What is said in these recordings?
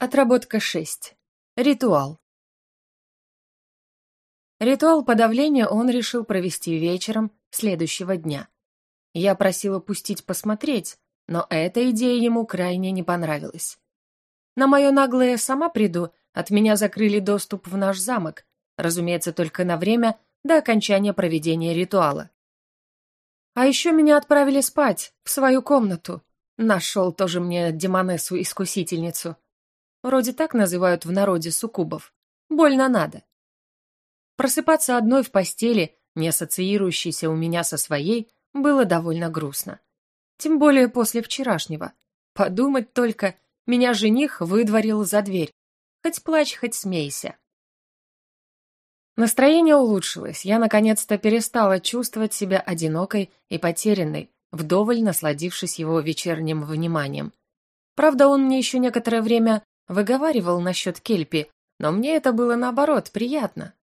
Отработка 6. Ритуал. Ритуал подавления он решил провести вечером следующего дня. Я просила пустить посмотреть, но эта идея ему крайне не понравилась. На мое наглое «сама приду» от меня закрыли доступ в наш замок, разумеется, только на время до окончания проведения ритуала. А еще меня отправили спать, в свою комнату. Нашел тоже мне демонессу-искусительницу. Вроде так называют в народе суккубов. Больно надо. Просыпаться одной в постели, не ассоциирующейся у меня со своей, было довольно грустно. Тем более после вчерашнего. Подумать только, меня жених выдворил за дверь. Хоть плачь, хоть смейся. Настроение улучшилось, я наконец-то перестала чувствовать себя одинокой и потерянной, вдоволь насладившись его вечерним вниманием. Правда, он мне еще некоторое время выговаривал насчет Кельпи, но мне это было наоборот приятно.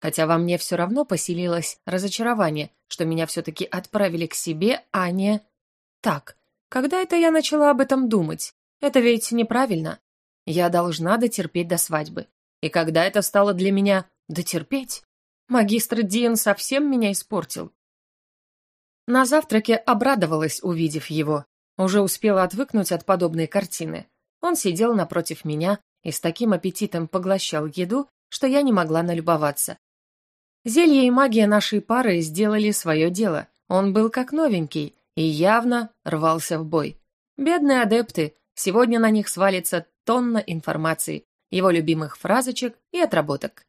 Хотя во мне все равно поселилось разочарование, что меня все-таки отправили к себе, а не... Так, когда это я начала об этом думать? Это ведь неправильно. Я должна дотерпеть до свадьбы. И когда это стало для меня дотерпеть? Магистр Диен совсем меня испортил. На завтраке обрадовалась, увидев его. Уже успела отвыкнуть от подобной картины. Он сидел напротив меня и с таким аппетитом поглощал еду, что я не могла налюбоваться. Зелье и магия нашей пары сделали свое дело. Он был как новенький и явно рвался в бой. Бедные адепты, сегодня на них свалится тонна информации, его любимых фразочек и отработок.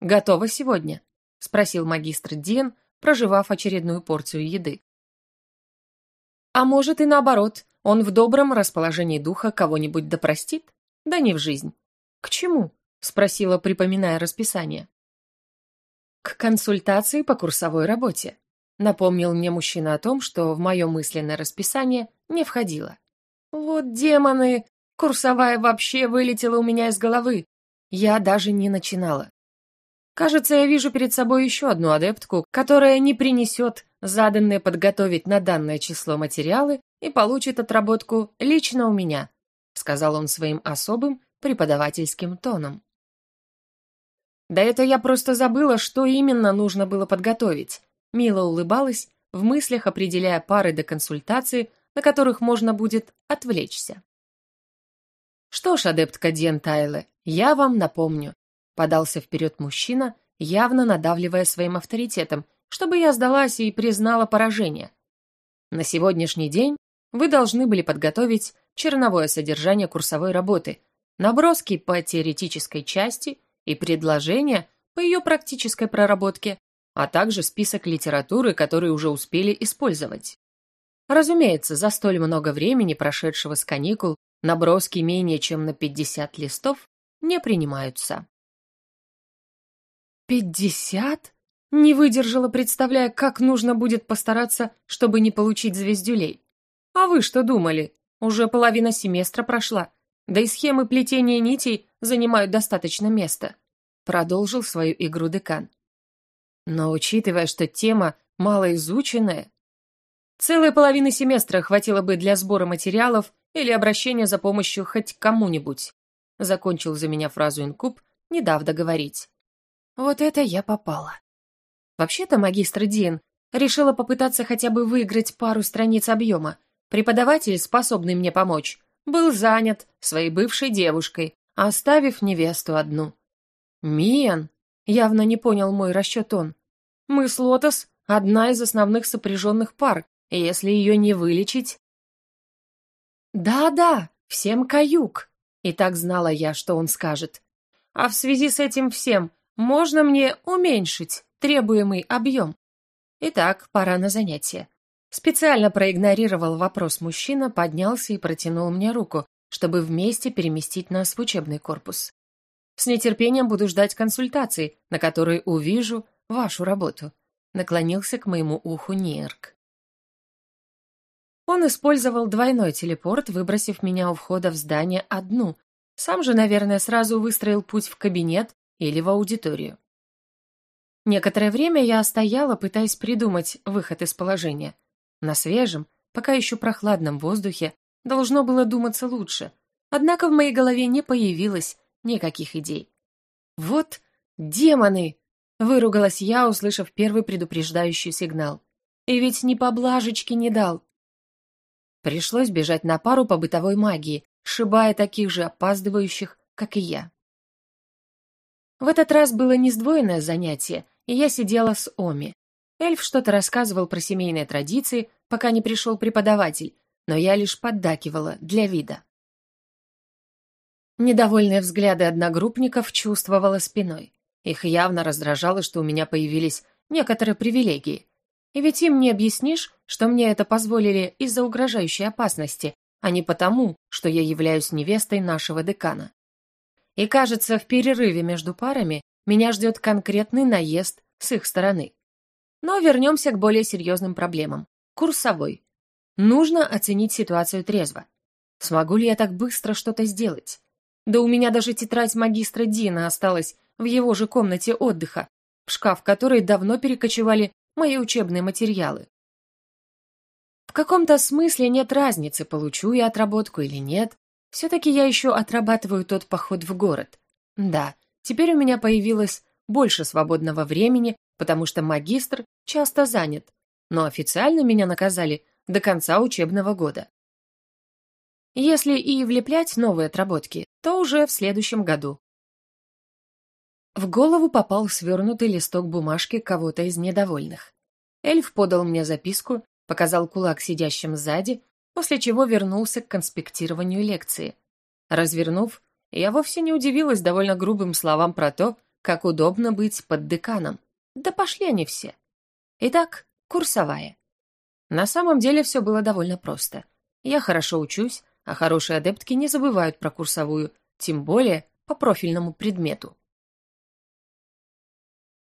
«Готово сегодня?» — спросил магистр Дин, проживав очередную порцию еды. А может и наоборот, он в добром расположении духа кого-нибудь допростит? Да не в жизнь. К чему? Спросила, припоминая расписание. К консультации по курсовой работе. Напомнил мне мужчина о том, что в мое мысленное расписание не входило. Вот демоны! Курсовая вообще вылетела у меня из головы. Я даже не начинала. Кажется, я вижу перед собой еще одну адептку, которая не принесет заданные подготовить на данное число материалы и получит отработку лично у меня», сказал он своим особым преподавательским тоном. Да это я просто забыла, что именно нужно было подготовить. Мила улыбалась, в мыслях определяя пары до консультации, на которых можно будет отвлечься. Что ж, адептка Диен Тайле, я вам напомню, Подался вперед мужчина, явно надавливая своим авторитетом, чтобы я сдалась и признала поражение. На сегодняшний день вы должны были подготовить черновое содержание курсовой работы, наброски по теоретической части и предложения по ее практической проработке, а также список литературы, которую уже успели использовать. Разумеется, за столь много времени, прошедшего с каникул, наброски менее чем на 50 листов не принимаются. «Пятьдесят?» Не выдержала, представляя, как нужно будет постараться, чтобы не получить звездюлей. «А вы что думали? Уже половина семестра прошла, да и схемы плетения нитей занимают достаточно места», продолжил свою игру декан. Но учитывая, что тема малоизученная, целой половины семестра хватило бы для сбора материалов или обращения за помощью хоть кому-нибудь, закончил за меня фразу инкуб, не дав договорить. Вот это я попала. Вообще-то магистр Дин решила попытаться хотя бы выиграть пару страниц объема. Преподаватель, способный мне помочь, был занят своей бывшей девушкой, оставив невесту одну. Миан явно не понял мой расчет он. Мы с Лотос — одна из основных сопряженных пар, и если ее не вылечить... Да-да, всем каюк. И так знала я, что он скажет. А в связи с этим всем можно мне уменьшить требуемый объем? Итак, пора на занятие. Специально проигнорировал вопрос мужчина, поднялся и протянул мне руку, чтобы вместе переместить нас в учебный корпус. С нетерпением буду ждать консультации, на которой увижу вашу работу. Наклонился к моему уху Нерк. Он использовал двойной телепорт, выбросив меня у входа в здание одну. Сам же, наверное, сразу выстроил путь в кабинет, или в аудиторию. Некоторое время я стояла, пытаясь придумать выход из положения. На свежем, пока еще прохладном воздухе должно было думаться лучше, Однако в моей голове не появилось никаких идей. «Вот демоны!» — выругалась я, услышав первый предупреждающий сигнал. «И ведь ни поблажечки не дал!» Пришлось бежать на пару по бытовой магии, сшибая таких же опаздывающих, как и я. В этот раз было не сдвоенное занятие, и я сидела с Оми. Эльф что-то рассказывал про семейные традиции, пока не пришел преподаватель, но я лишь поддакивала для вида. Недовольные взгляды одногруппников чувствовала спиной. Их явно раздражало, что у меня появились некоторые привилегии. И ведь им не объяснишь, что мне это позволили из-за угрожающей опасности, а не потому, что я являюсь невестой нашего декана. И кажется, в перерыве между парами меня ждет конкретный наезд с их стороны. Но вернемся к более серьезным проблемам. Курсовой. Нужно оценить ситуацию трезво. Смогу ли я так быстро что-то сделать? Да у меня даже тетрадь магистра Дина осталась в его же комнате отдыха, в шкаф которой давно перекочевали мои учебные материалы. В каком-то смысле нет разницы, получу я отработку или нет. Все-таки я еще отрабатываю тот поход в город. Да, теперь у меня появилось больше свободного времени, потому что магистр часто занят, но официально меня наказали до конца учебного года. Если и влеплять новые отработки, то уже в следующем году. В голову попал свернутый листок бумажки кого-то из недовольных. Эльф подал мне записку, показал кулак сидящим сзади, после чего вернулся к конспектированию лекции. Развернув, я вовсе не удивилась довольно грубым словам про то, как удобно быть под деканом. Да пошли они все. Итак, курсовая. На самом деле все было довольно просто. Я хорошо учусь, а хорошие адептки не забывают про курсовую, тем более по профильному предмету.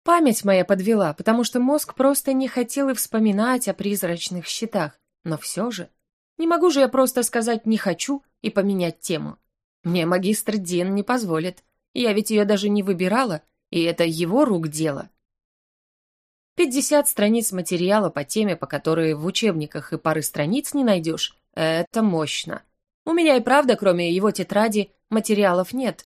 Память моя подвела, потому что мозг просто не хотел и вспоминать о призрачных щитах, но все же... Не могу же я просто сказать «не хочу» и поменять тему. Мне магистр Дин не позволит. Я ведь ее даже не выбирала, и это его рук дело. Пятьдесят страниц материала по теме, по которой в учебниках и пары страниц не найдешь, это мощно. У меня и правда, кроме его тетради, материалов нет.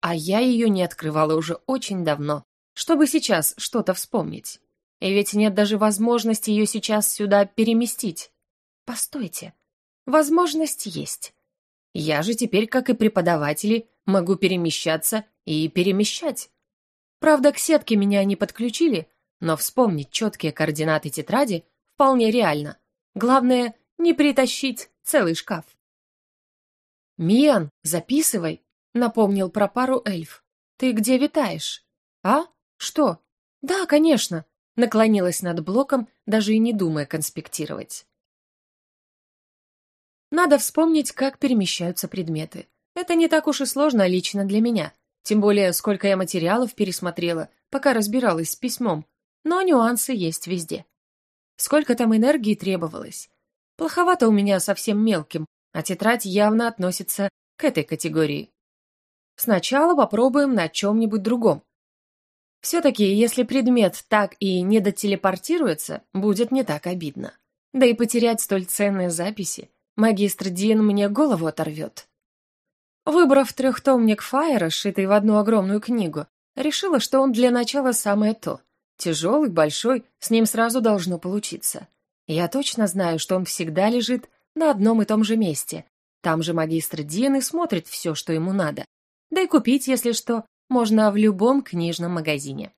А я ее не открывала уже очень давно, чтобы сейчас что-то вспомнить. И ведь нет даже возможности ее сейчас сюда переместить. Постойте, возможность есть. Я же теперь, как и преподаватели, могу перемещаться и перемещать. Правда, к сетке меня не подключили, но вспомнить четкие координаты тетради вполне реально. Главное, не притащить целый шкаф. «Миан, записывай», — напомнил про пару эльф. «Ты где витаешь?» «А? Что?» «Да, конечно», — наклонилась над блоком, даже и не думая конспектировать. Надо вспомнить, как перемещаются предметы. Это не так уж и сложно лично для меня. Тем более, сколько я материалов пересмотрела, пока разбиралась с письмом. Но нюансы есть везде. Сколько там энергии требовалось. Плоховато у меня совсем мелким, а тетрадь явно относится к этой категории. Сначала попробуем на чем-нибудь другом. Все-таки, если предмет так и не дотелепортируется, будет не так обидно. Да и потерять столь ценные записи магистр Дин мне голову оторвет. Выбрав трехтомник Фаера, сшитый в одну огромную книгу, решила, что он для начала самое то. Тяжелый, большой, с ним сразу должно получиться. Я точно знаю, что он всегда лежит на одном и том же месте. Там же магистр Дин и смотрит все, что ему надо. Да и купить, если что, можно в любом книжном магазине.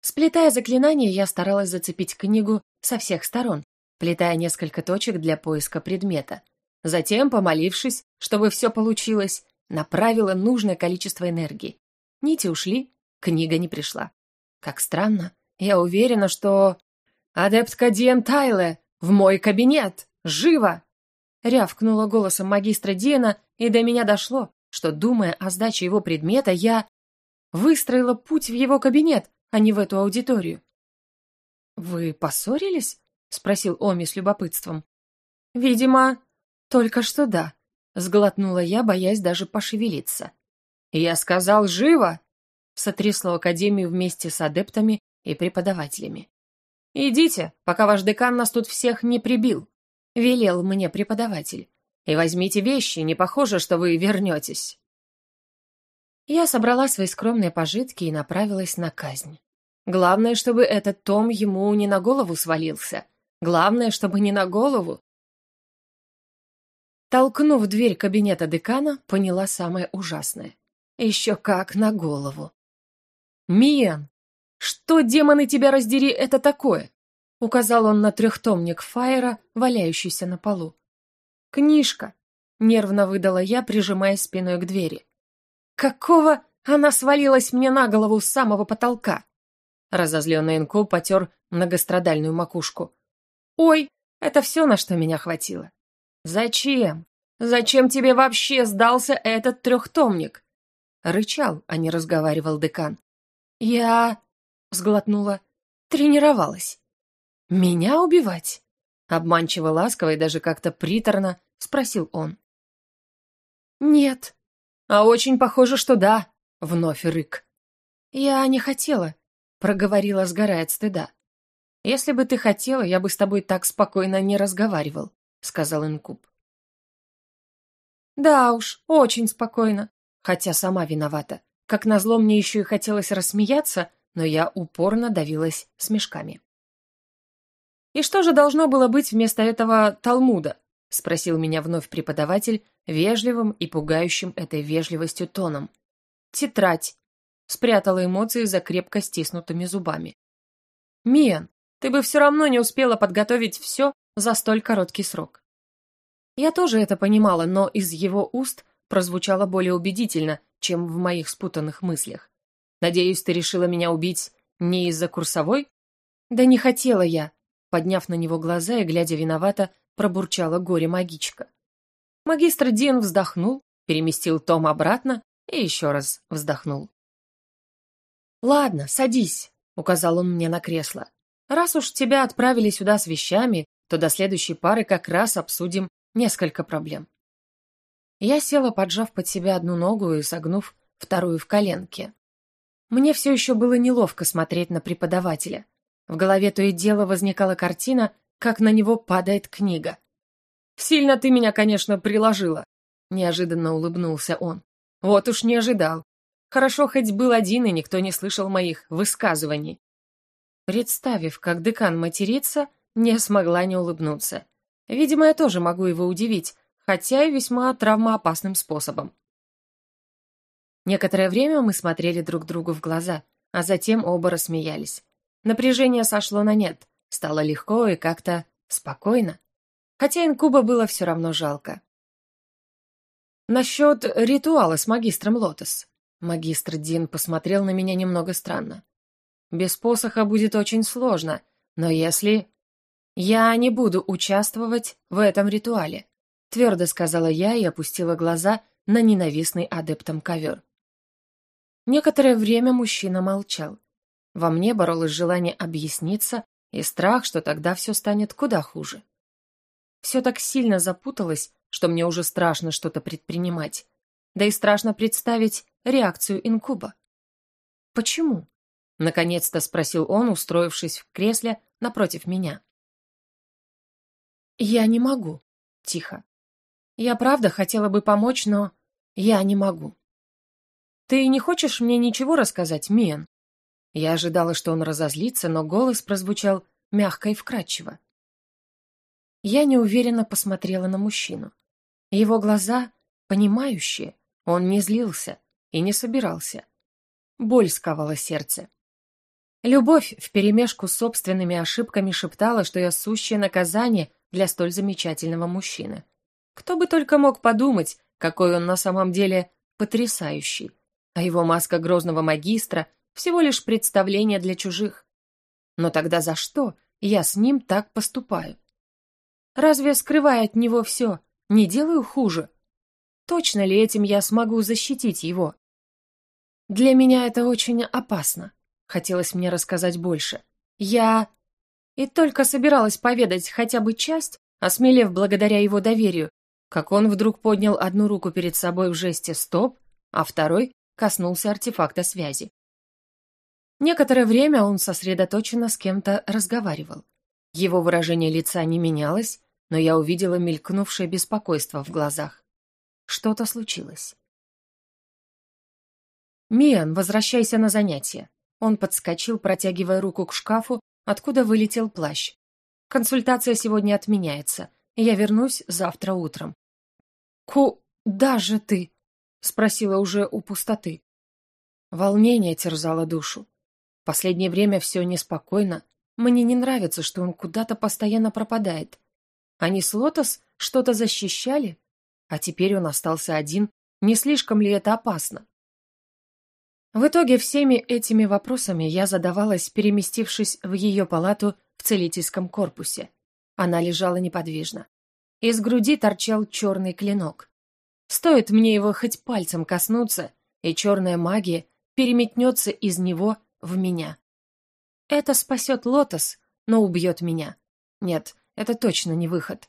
Сплетая заклинания, я старалась зацепить книгу со всех сторон, плетая несколько точек для поиска предмета. Затем, помолившись, чтобы все получилось, направила нужное количество энергии. Нити ушли, книга не пришла. Как странно. Я уверена, что... «Адептка Диэн Тайле! В мой кабинет! Живо!» Рявкнула голосом магистра Диэна, и до меня дошло, что, думая о сдаче его предмета, я выстроила путь в его кабинет, а не в эту аудиторию. «Вы поссорились?» — спросил Оми с любопытством. «Видимо, только что да», — сглотнула я, боясь даже пошевелиться. «Я сказал, живо!» — сотрясло Академию вместе с адептами и преподавателями. «Идите, пока ваш декан нас тут всех не прибил», — велел мне преподаватель. И возьмите вещи, не похоже, что вы вернетесь». Я собрала свои скромные пожитки и направилась на казнь. Главное, чтобы этот том ему не на голову свалился. Главное, чтобы не на голову. Толкнув дверь кабинета декана, поняла самое ужасное. Еще как на голову. «Миен, что, демоны, тебя раздери, это такое?» Указал он на трехтомник Фаера, валяющийся на полу. «Книжка», — нервно выдала я, прижимаясь спиной к двери. «Какого она свалилась мне на голову с самого потолка?» Разозленный Инку потер многострадальную макушку. «Ой, это все, на что меня хватило. Зачем? Зачем тебе вообще сдался этот трехтомник?» Рычал, а не разговаривал декан. «Я...» — сглотнула. «Тренировалась». «Меня убивать?» Обманчиво ласково и даже как-то приторно спросил он. «Нет». «А очень похоже, что да», — вновь рык. «Я не хотела», — проговорила, сгорая от стыда. «Если бы ты хотела, я бы с тобой так спокойно не разговаривал», — сказал Инкуб. «Да уж, очень спокойно, хотя сама виновата. Как назло, мне еще и хотелось рассмеяться, но я упорно давилась смешками. «И что же должно было быть вместо этого Талмуда?» — спросил меня вновь преподаватель, вежливым и пугающим этой вежливостью тоном. «Тетрадь», — спрятала эмоции за крепко стиснутыми зубами. «Миан, ты бы все равно не успела подготовить все за столь короткий срок». Я тоже это понимала, но из его уст прозвучало более убедительно, чем в моих спутанных мыслях. Надеюсь, ты решила меня убить не из-за курсовой? Да не хотела я, подняв на него глаза и глядя виновато, пробурчала горе-магичка. Магистр Дин вздохнул, переместил том обратно и еще раз вздохнул. «Ладно, садись», — указал он мне на кресло. «Раз уж тебя отправили сюда с вещами, то до следующей пары как раз обсудим несколько проблем. Я села, поджав под себя одну ногу и согнув вторую в коленке. Мне все еще было неловко смотреть на преподавателя. В голове то и дело возникала картина, как на него падает книга. «Сильно ты меня, конечно, приложила», — неожиданно улыбнулся он. «Вот уж не ожидал. Хорошо, хоть был один, и никто не слышал моих высказываний». Представив, как декан матерится, не смогла не улыбнуться. Видимо, я тоже могу его удивить, хотя и весьма травмоопасным способом. Некоторое время мы смотрели друг другу в глаза, а затем оба рассмеялись. Напряжение сошло на нет, стало легко и как-то спокойно. Хотя инкуба было все равно жалко. Насчет ритуала с магистром Лотос. Магистр Дин посмотрел на меня немного странно. Без посоха будет очень сложно, но если... Я не буду участвовать в этом ритуале. Твердо сказала я и опустила глаза на ненавистный адептом ковер. Некоторое время мужчина молчал. Во мне боролось желание объясниться и страх, что тогда все станет куда хуже. Все так сильно запуталось, что мне уже страшно что-то предпринимать. Да и страшно представить реакцию инкуба. «Почему?» — наконец-то спросил он, устроившись в кресле напротив меня. «Я не могу», — тихо. Я правда хотела бы помочь, но я не могу. Ты не хочешь мне ничего рассказать, Миен? Я ожидала, что он разозлится, но голос прозвучал мягко и вкрадчиво. Я неуверенно посмотрела на мужчину. Его глаза понимающие, он не злился и не собирался. Боль сковала сердце. Любовь вперемешку с собственными ошибками шептала, что я сущее наказание для столь замечательного мужчины. Кто бы только мог подумать, какой он на самом деле потрясающий. А его маска грозного магистра — всего лишь представление для чужих. Но тогда за что я с ним так поступаю? Разве, скрывая от него все, не делаю хуже? Точно ли этим я смогу защитить его? Для меня это очень опасно. Хотелось мне рассказать больше. Я... И только собиралась поведать хотя бы часть, осмелев благодаря его доверию, как он вдруг поднял одну руку перед собой в жесте «стоп», а второй коснулся артефакта связи. Некоторое время он сосредоточенно с кем-то разговаривал. Его выражение лица не менялось, но я увидела мелькнувшее беспокойство в глазах. Что-то случилось. «Миан, возвращайся на занятия». Он подскочил, протягивая руку к шкафу, откуда вылетел плащ. «Консультация сегодня отменяется. Я вернусь завтра утром». «Куда же ты?» — спросила уже у пустоты. Волнение терзало душу. Последнее время все неспокойно. Мне не нравится, что он куда-то постоянно пропадает. Они с Лотос что-то защищали? А теперь он остался один. Не слишком ли это опасно? В итоге всеми этими вопросами я задавалась, переместившись в ее палату в целительском корпусе. Она лежала неподвижно. Из груди торчал черный клинок. Стоит мне его хоть пальцем коснуться, и черная магия переметнется из него в меня. Это спасет Лотос, но убьет меня. Нет, это точно не выход.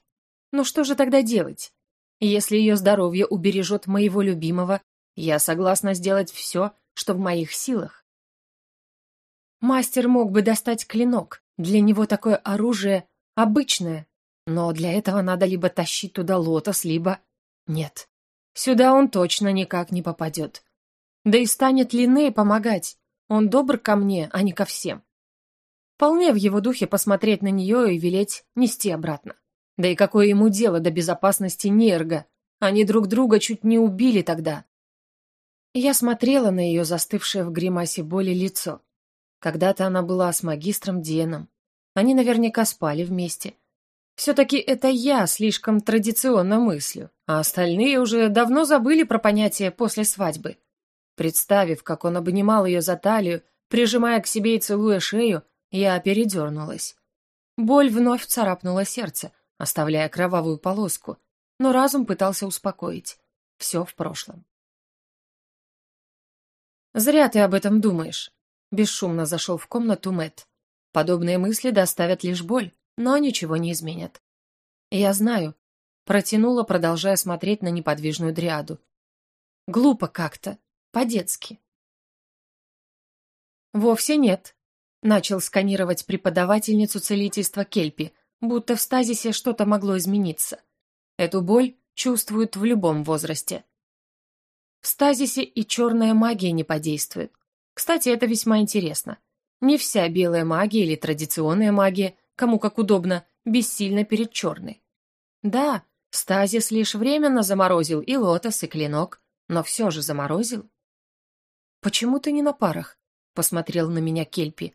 Ну что же тогда делать? Если ее здоровье убережет моего любимого, я согласна сделать все, что в моих силах. Мастер мог бы достать клинок, для него такое оружие обычное, но для этого надо либо тащить туда лотос, либо... Нет, сюда он точно никак не попадет. Да и станет Линней помогать. Он добр ко мне, а не ко всем. Вполне в его духе посмотреть на нее и велеть нести обратно. Да и какое ему дело до безопасности Нерга? Они друг друга чуть не убили тогда. Я смотрела на ее застывшее в гримасе боли лицо. Когда-то она была с магистром Деном. Они наверняка спали вместе. Все-таки это я слишком традиционно мыслю, а остальные уже давно забыли про понятие «после свадьбы». Представив, как он обнимал ее за талию, прижимая к себе и целуя шею, я передернулась. Боль вновь царапнула сердце, оставляя кровавую полоску, но разум пытался успокоить. Все в прошлом. «Зря ты об этом думаешь», — бесшумно зашел в комнату Мэт. «Подобные мысли доставят лишь боль, но ничего не изменят». «Я знаю», — протянула, продолжая смотреть на неподвижную дриаду. «Глупо как-то. По-детски. «Вовсе нет», — начал сканировать преподавательницу целительства Кельпи, будто в стазисе что-то могло измениться. Эту боль чувствуют в любом возрасте. В стазисе и черная магия не подействует. Кстати, это весьма интересно. Не вся белая магия или традиционная магия, кому как удобно, бессильна перед черной. Да, стазис лишь временно заморозил и лотос, и клинок, но все же заморозил. «Почему ты не на парах?» — посмотрел на меня Кельпи.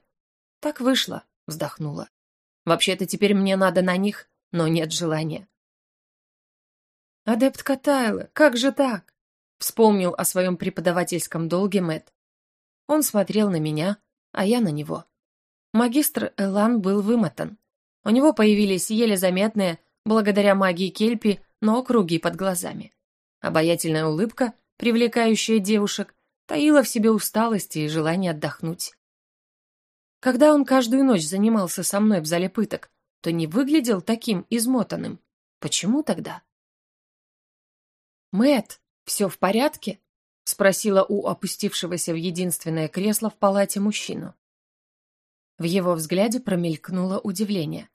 «Так вышло», — вздохнула. «Вообще-то теперь мне надо на них, но нет желания». «Адепт Катайла, как же так?» — вспомнил о своем преподавательском долге Мэт. Он смотрел на меня, а я на него. Магистр Элан был вымотан. У него появились еле заметные, благодаря магии Кельпи, но круги под глазами. Обаятельная улыбка, привлекающая девушек, таила в себе усталость и желание отдохнуть. Когда он каждую ночь занимался со мной в зале пыток, то не выглядел таким измотанным. Почему тогда? Мэт, все в порядке? спросила у опустившегося в единственное кресло в палате мужчину. В его взгляде промелькнуло удивление.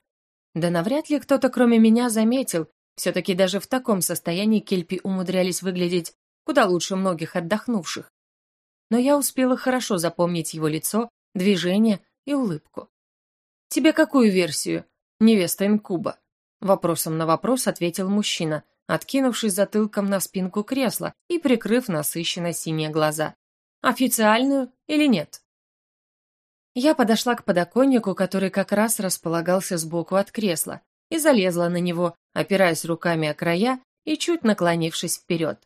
Да навряд ли кто-то кроме меня заметил, все-таки даже в таком состоянии кельпи умудрялись выглядеть куда лучше многих отдохнувших но я успела хорошо запомнить его лицо, движение и улыбку. «Тебе какую версию, невеста инкуба?» Вопросом на вопрос ответил мужчина, откинувшись затылком на спинку кресла и прикрыв насыщенно синие глаза. «Официальную или нет?» Я подошла к подоконнику, который как раз располагался сбоку от кресла, и залезла на него, опираясь руками о края и чуть наклонившись вперед.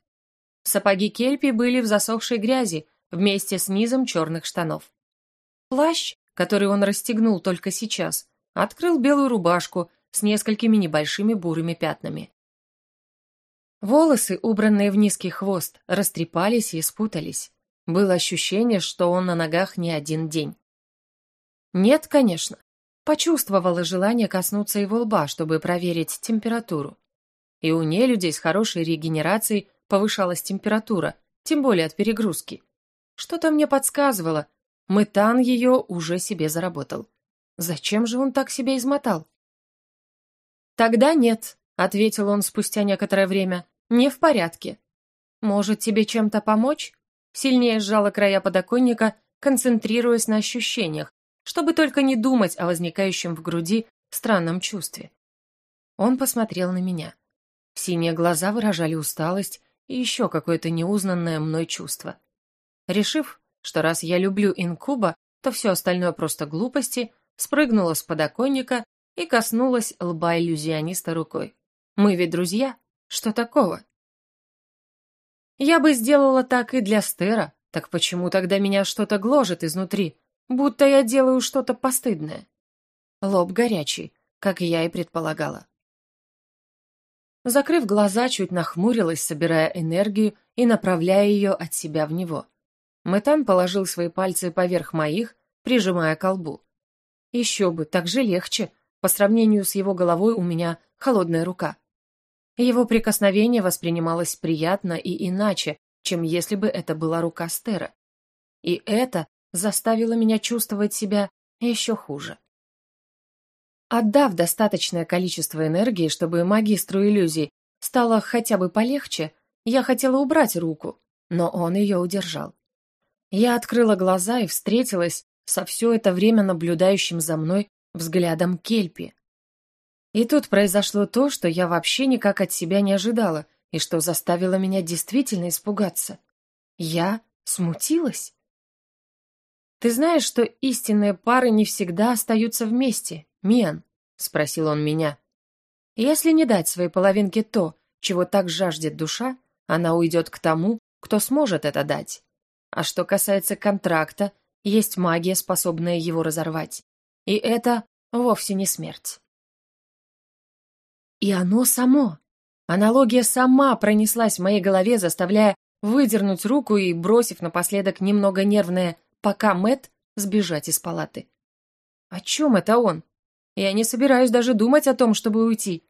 Сапоги кельпи были в засохшей грязи, вместе с низом черных штанов. Плащ, который он расстегнул только сейчас, открыл белую рубашку с несколькими небольшими бурыми пятнами. Волосы, убранные в низкий хвост, растрепались и спутались. Было ощущение, что он на ногах не один день. Нет, конечно. Почувствовала желание коснуться его лба, чтобы проверить температуру. И у нелюдей с хорошей регенерацией повышалась температура, тем более от перегрузки. Что-то мне подсказывало. Мэтан ее уже себе заработал. Зачем же он так себя измотал? Тогда нет, ответил он спустя некоторое время. Не в порядке. Может, тебе чем-то помочь? Сильнее сжала края подоконника, концентрируясь на ощущениях, чтобы только не думать о возникающем в груди странном чувстве. Он посмотрел на меня. Синие глаза выражали усталость и еще какое-то неузнанное мной чувство. Решив, что раз я люблю инкуба, то все остальное просто глупости, спрыгнула с подоконника и коснулась лба иллюзиониста рукой. «Мы ведь друзья? Что такого?» «Я бы сделала так и для Стера, так почему тогда меня что-то гложет изнутри, будто я делаю что-то постыдное?» Лоб горячий, как я и предполагала. Закрыв глаза, чуть нахмурилась, собирая энергию и направляя ее от себя в него. Мэтан положил свои пальцы поверх моих, прижимая к лбу. Еще бы, так же легче. По сравнению с его головой у меня холодная рука. Его прикосновение воспринималось приятно и иначе, чем если бы это была рука Стера. И это заставило меня чувствовать себя еще хуже. Отдав достаточное количество энергии, чтобы магистру иллюзий стало хотя бы полегче, я хотела убрать руку, но он ее удержал. Я открыла глаза и встретилась со все это время наблюдающим за мной взглядом Кельпи. И тут произошло то, что я вообще никак от себя не ожидала и что заставило меня действительно испугаться. Я смутилась. «Ты знаешь, что истинные пары не всегда остаются вместе, Мен?» — спросил он меня. «Если не дать своей половинке то, чего так жаждет душа, она уйдет к тому, кто сможет это дать. А что касается контракта, есть магия, способная его разорвать. И это вовсе не смерть». И оно само. Аналогия сама пронеслась в моей голове, заставляя выдернуть руку и, бросив напоследок немного нервное «пока Мэт сбежать из палаты. О чем это он? Я не собираюсь даже думать о том, чтобы уйти.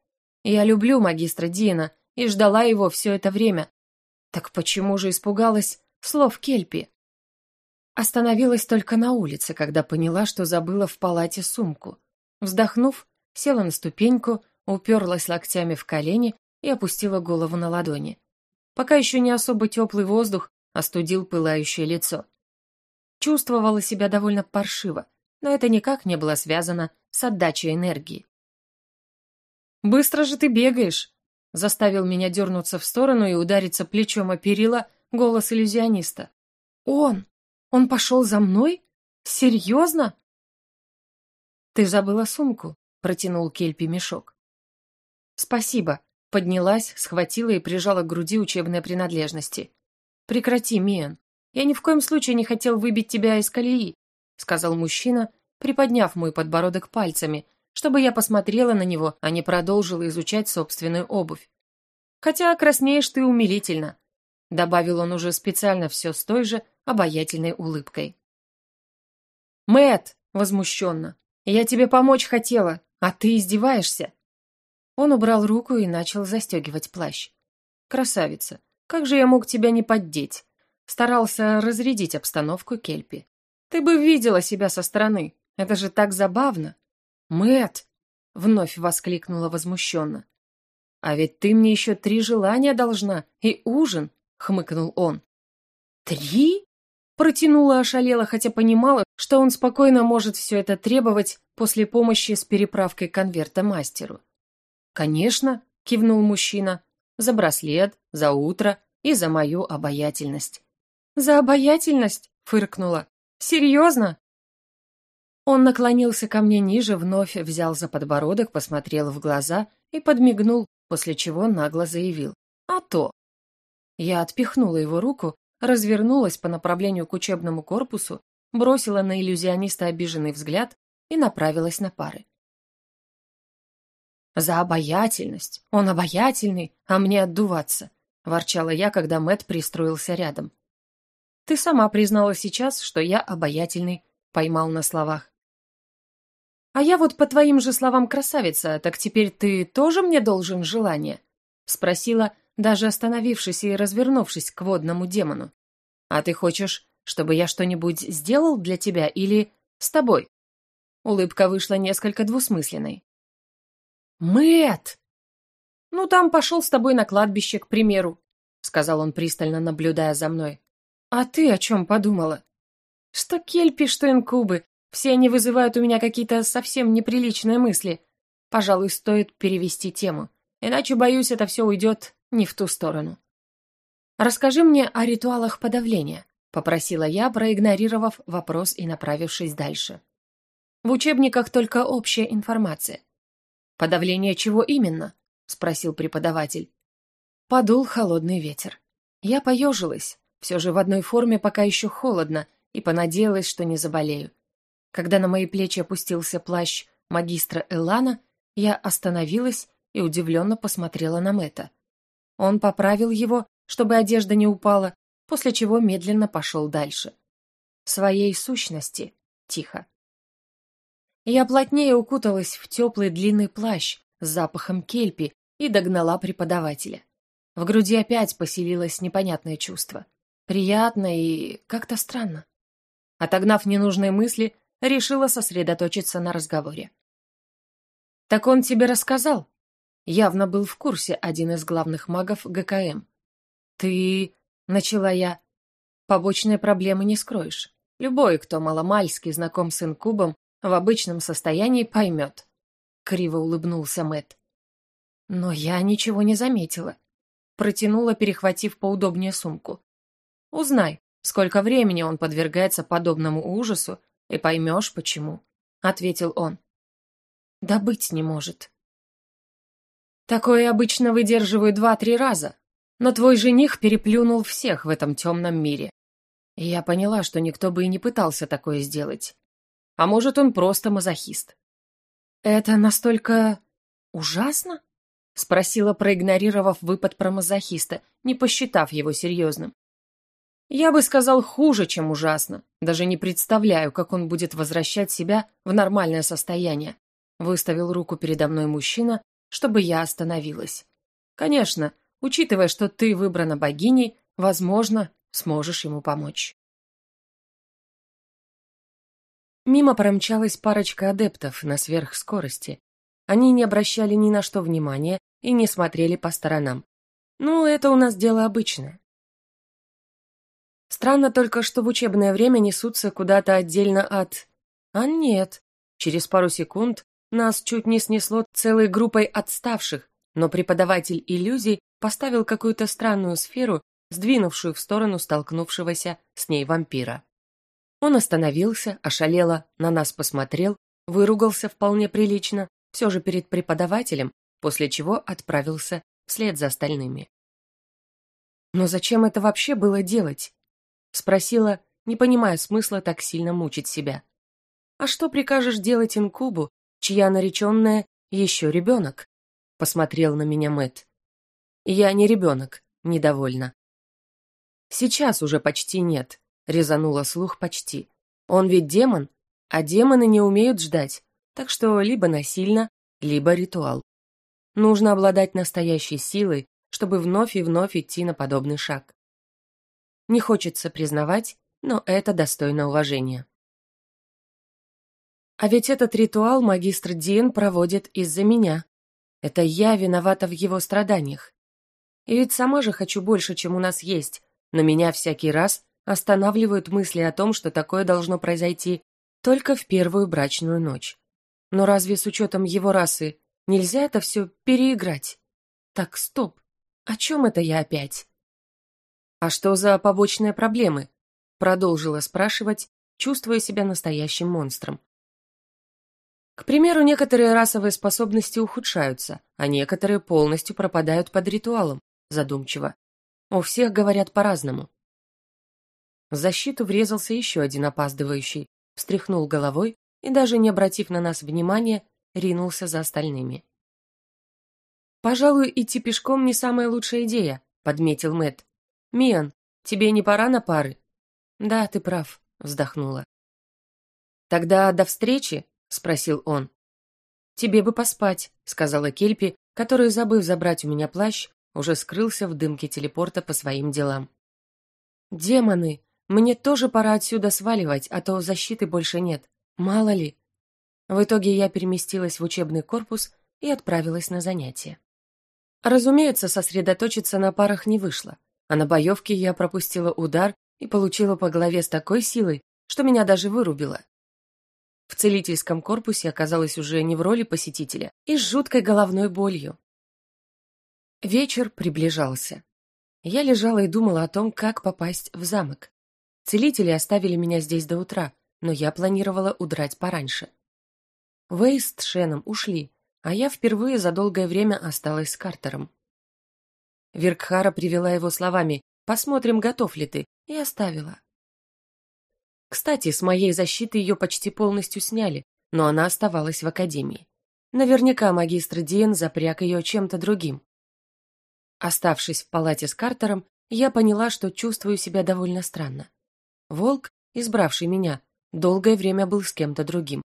Я люблю магистра Дина и ждала его все это время. Так почему же испугалась слов Кельпи? Остановилась только на улице, когда поняла, что забыла в палате сумку. Вздохнув, села на ступеньку, уперлась локтями в колени и опустила голову на ладони. Пока еще не особо теплый воздух остудил пылающее лицо. Чувствовала себя довольно паршиво, но это никак не было связано с отдачей энергии. «Быстро же ты бегаешь!» заставил меня дернуться в сторону и удариться плечом о перила голос иллюзиониста. «Он! Он пошел за мной? Серьезно?» «Ты забыла сумку», — протянул Кельпи мешок. «Спасибо», — поднялась, схватила и прижала к груди учебные принадлежности. «Прекрати, Миэн. Я ни в коем случае не хотел выбить тебя из колеи. — сказал мужчина, приподняв мой подбородок пальцами, чтобы я посмотрела на него, а не продолжила изучать собственную обувь. «Хотя краснеешь ты умилительно», — добавил он уже специально все с той же обаятельной улыбкой. Мэт, возмущенно, я тебе помочь хотела, а ты издеваешься. Он убрал руку и начал застегивать плащ. «Красавица, как же я мог тебя не поддеть?» Старался разрядить обстановку Кельпи. Ты бы видела себя со стороны. Это же так забавно. Мэт! вновь воскликнула возмущенно. А ведь ты мне еще три желания должна и ужин, хмыкнул он. Три? Протянула ошалела, хотя понимала, что он спокойно может все это требовать после помощи с переправкой конверта мастеру. «Конечно», — кивнул мужчина, — «за браслет, за утро и за мою обаятельность». «За обаятельность?» — фыркнула. Серьезно?» Он наклонился ко мне ниже, вновь взял за подбородок, посмотрел в глаза и подмигнул, после чего нагло заявил. «А то!» Я отпихнула его руку, развернулась по направлению к учебному корпусу, бросила на иллюзиониста обиженный взгляд и направилась на пары. «За обаятельность! Он обаятельный, а мне отдуваться!» — ворчала я, когда Мэт пристроился рядом. Ты сама признала сейчас, что я обаятельный, поймал на словах. А я вот по твоим же словам красавица, так теперь ты тоже мне должен желание? Спросила, даже остановившись и развернувшись к водному демону. А ты хочешь, чтобы я что-нибудь сделал для тебя или с тобой? Улыбка вышла несколько двусмысленной. Мэт! Ну, там пошел с тобой на кладбище, к примеру, сказал он, пристально наблюдая за мной. А ты о чем подумала? Что кельпи, что инкубы, все они вызывают у меня какие-то совсем неприличные мысли. Пожалуй, стоит перевести тему, иначе, боюсь, это все уйдет не в ту сторону. «Расскажи мне о ритуалах подавления», — попросила я, проигнорировав вопрос и направившись дальше. «В учебниках только общая информация». «Подавление чего именно?» — спросил преподаватель. Подул холодный ветер. Я поежилась, все же в одной форме пока еще холодно, и понадеялась, что не заболею. Когда на мои плечи опустился плащ магистра Элана, я остановилась и удивленно посмотрела на Мэтта. Он поправил его, чтобы одежда не упала, после чего медленно пошел дальше. Своей сущности, тихо. Я плотнее укуталась в теплый длинный плащ с запахом кельпи и догнала преподавателя. В груди опять поселилось непонятное чувство. Приятно и как-то странно. Отогнав ненужные мысли, решила сосредоточиться на разговоре. «Так он тебе рассказал?» Явно был в курсе один из главных магов ГКМ. «Ты...» — начала я. «Побочные проблемы не скроешь. Любой, кто маломальски знаком с инкубом, в обычном состоянии поймет». Криво улыбнулся Мэт. Но я ничего не заметила. Протянула, перехватив поудобнее сумку. «Узнай, сколько времени он подвергается подобному ужасу, и поймешь, почему», — ответил он. «Да быть не может», Такое обычно выдерживаю два-три раза, но твой жених переплюнул всех в этом темном мире. И я поняла, что никто бы и не пытался такое сделать. А может, он просто мазохист. «Это настолько... ужасно?» — спросила, проигнорировав выпад про мазохиста, не посчитав его серьезным. «Я бы сказал, хуже, чем ужасно. Даже не представляю, как он будет возвращать себя в нормальное состояние», — выставил руку передо мной мужчина, чтобы я остановилась. Конечно, учитывая, что ты выбрана богиней, возможно, сможешь ему помочь. Мимо промчалась парочка адептов на сверхскорости. Они не обращали ни на что внимания и не смотрели по сторонам. Ну, это у нас дело обычное. Странно только, что в учебное время несутся куда-то отдельно от... А нет. Через пару секунд нас чуть не снесло целой группой отставших, но преподаватель иллюзий поставил какую-то странную сферу, сдвинувшую в сторону столкнувшегося с ней вампира. Он остановился, ошалело, на нас посмотрел, выругался вполне прилично, все же перед преподавателем, после чего отправился вслед за остальными. «Но зачем это вообще было делать?» — спросила, не понимая смысла так сильно мучить себя. «А что прикажешь делать инкубу, чья нареченная еще ребенок?» — посмотрел на меня Мэт. «Я не ребенок», — недовольна. «Сейчас уже почти нет», — резанула слух почти. «Он ведь демон, а демоны не умеют ждать, так что либо насильно, либо ритуал. Нужно обладать настоящей силой, чтобы вновь и вновь идти на подобный шаг. Не хочется признавать, но это достойно уважения. А ведь этот ритуал магистр Диен проводит из-за меня. Это я виновата в его страданиях. И ведь сама же хочу больше, чем у нас есть, но меня всякий раз останавливают мысли о том, что такое должно произойти только в первую брачную ночь. Но разве с учетом его расы нельзя это все переиграть? Так, стоп. О чем это я опять? А что за побочные проблемы? Продолжила спрашивать, чувствуя себя настоящим монстром. К примеру, некоторые расовые способности ухудшаются, а некоторые полностью пропадают под ритуалом, задумчиво. У всех говорят по-разному. В защиту врезался еще один опаздывающий, встряхнул головой и, даже не обратив на нас внимания, ринулся за остальными. «Пожалуй, идти пешком не самая лучшая идея», — подметил Мэт. «Миан, тебе не пора на пары?» «Да, ты прав», — вздохнула. «Тогда до встречи», спросил он. «Тебе бы поспать», — сказала Кельпи, который, забыв забрать у меня плащ, уже скрылся в дымке телепорта по своим делам. «Демоны! Мне тоже пора отсюда сваливать, а то защиты больше нет. Мало ли». В итоге я переместилась в учебный корпус и отправилась на занятия. Разумеется, сосредоточиться на парах не вышло, а на боевке я пропустила удар и получила по голове с такой силой, что меня даже вырубило. В целительском корпусе оказалась уже не в роли посетителя и с жуткой головной болью. Вечер приближался. Я лежала и думала о том, как попасть в замок. Целители оставили меня здесь до утра, но я планировала удрать пораньше. Вейс с Шеном ушли, а я впервые за долгое время осталась с Картером. Виркхара привела его словами «Посмотрим, готов ли ты», и оставила. Кстати, с моей защиты ее почти полностью сняли, но она оставалась в академии. Наверняка магистр Диен запряг ее чем-то другим. Оставшись в палате с Картером, я поняла, что чувствую себя довольно странно. Волк, избравший меня, долгое время был с кем-то другим.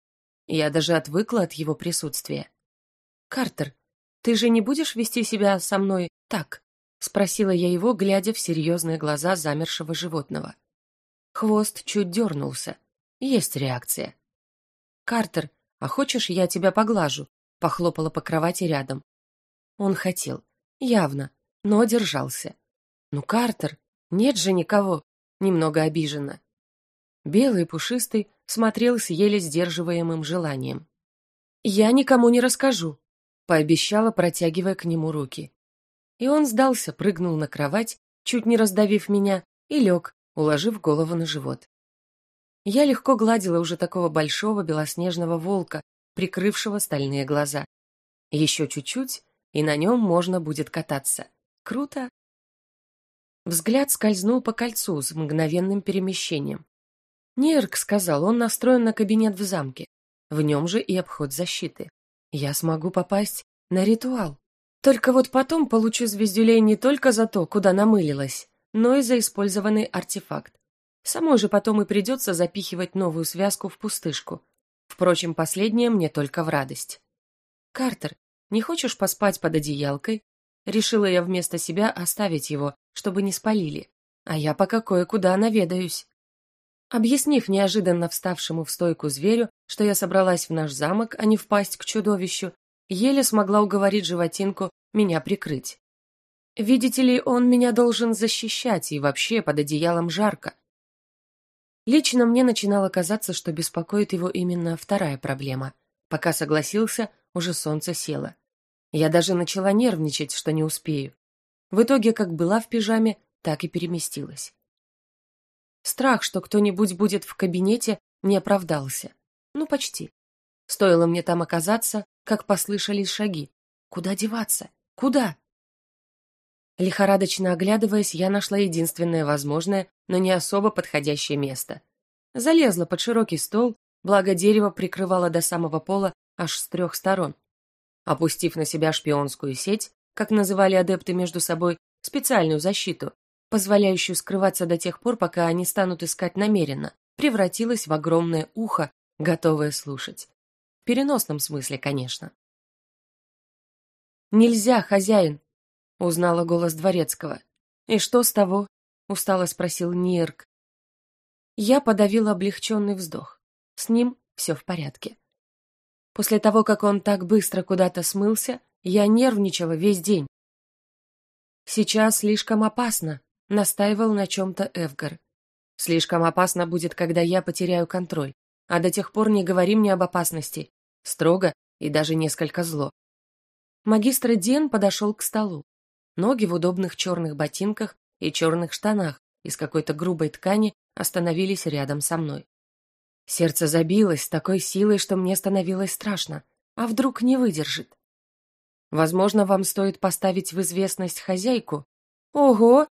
Я даже отвыкла от его присутствия. «Картер, ты же не будешь вести себя со мной так?» — спросила я его, глядя в серьезные глаза замершего животного. Хвост чуть дернулся. Есть реакция. «Картер, а хочешь, я тебя поглажу?» — похлопала по кровати рядом. Он хотел. Явно. Но держался. «Ну, Картер, нет же никого!» Немного обиженно. Белый пушистый смотрел с еле сдерживаемым желанием. «Я никому не расскажу», — пообещала, протягивая к нему руки. И он сдался, прыгнул на кровать, чуть не раздавив меня, и лег, уложив голову на живот. Я легко гладила уже такого большого белоснежного волка, прикрывшего стальные глаза. Еще чуть-чуть, и на нем можно будет кататься. Круто. Взгляд скользнул по кольцу с мгновенным перемещением. Нерк сказал, он настроен на кабинет в замке. В нем же и обход защиты. Я смогу попасть на ритуал. Только вот потом получу звездюлей не только за то, куда намылилась, но и за использованный артефакт. Самой же потом и придется запихивать новую связку в пустышку. Впрочем, последнее мне только в радость. «Картер, не хочешь поспать под одеялкой?» Решила я вместо себя оставить его, чтобы не спалили. А я пока кое-куда наведаюсь. Объяснив неожиданно вставшему в стойку зверю, что я собралась в наш замок, а не впасть к чудовищу, еле смогла уговорить животинку меня прикрыть. Видите ли, он меня должен защищать, и вообще под одеялом жарко. Лично мне начинало казаться, что беспокоит его именно вторая проблема. Пока согласился, уже солнце село. Я даже начала нервничать, что не успею. В итоге, как была в пижаме, так и переместилась. Страх, что кто-нибудь будет в кабинете, не оправдался. Ну, почти. Стоило мне там оказаться, как послышались шаги. Куда деваться? Куда? Лихорадочно оглядываясь, я нашла единственное возможное, но не особо подходящее место. Залезла под широкий стол, благо дерево прикрывало до самого пола аж с трех сторон. Опустив на себя шпионскую сеть, как называли адепты между собой, специальную защиту, позволяющую скрываться до тех пор, пока они станут искать намеренно, превратилась в огромное ухо, готовое слушать. Переносном смысле, конечно. «Нельзя, хозяин!» узнала голос дворецкого. «И что с того?» — устало спросил Нирк. Я подавила облегченный вздох. С ним все в порядке. После того, как он так быстро куда-то смылся, я нервничала весь день. «Сейчас слишком опасно», — настаивал на чем-то Эвгар. «Слишком опасно будет, когда я потеряю контроль. А до тех пор не говори мне об опасности. Строго и даже несколько зло». Магистр Ден подошел к столу ноги в удобных черных ботинках и черных штанах из какой-то грубой ткани остановились рядом со мной. Сердце забилось с такой силой, что мне становилось страшно. А вдруг не выдержит? Возможно, вам стоит поставить в известность хозяйку. Ого!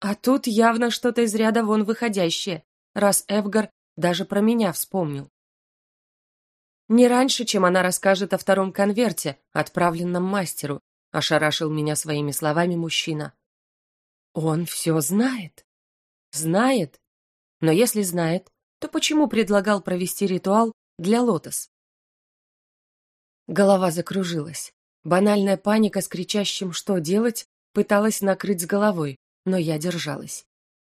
А тут явно что-то из ряда вон выходящее, раз Эвгар даже про меня вспомнил. Не раньше, чем она расскажет о втором конверте, отправленном мастеру, ошарашил меня своими словами мужчина. Он все знает. Знает. Но если знает, то почему предлагал провести ритуал для Лотос? Голова закружилась. Банальная паника с кричащим «что делать?» пыталась накрыть с головой, но я держалась.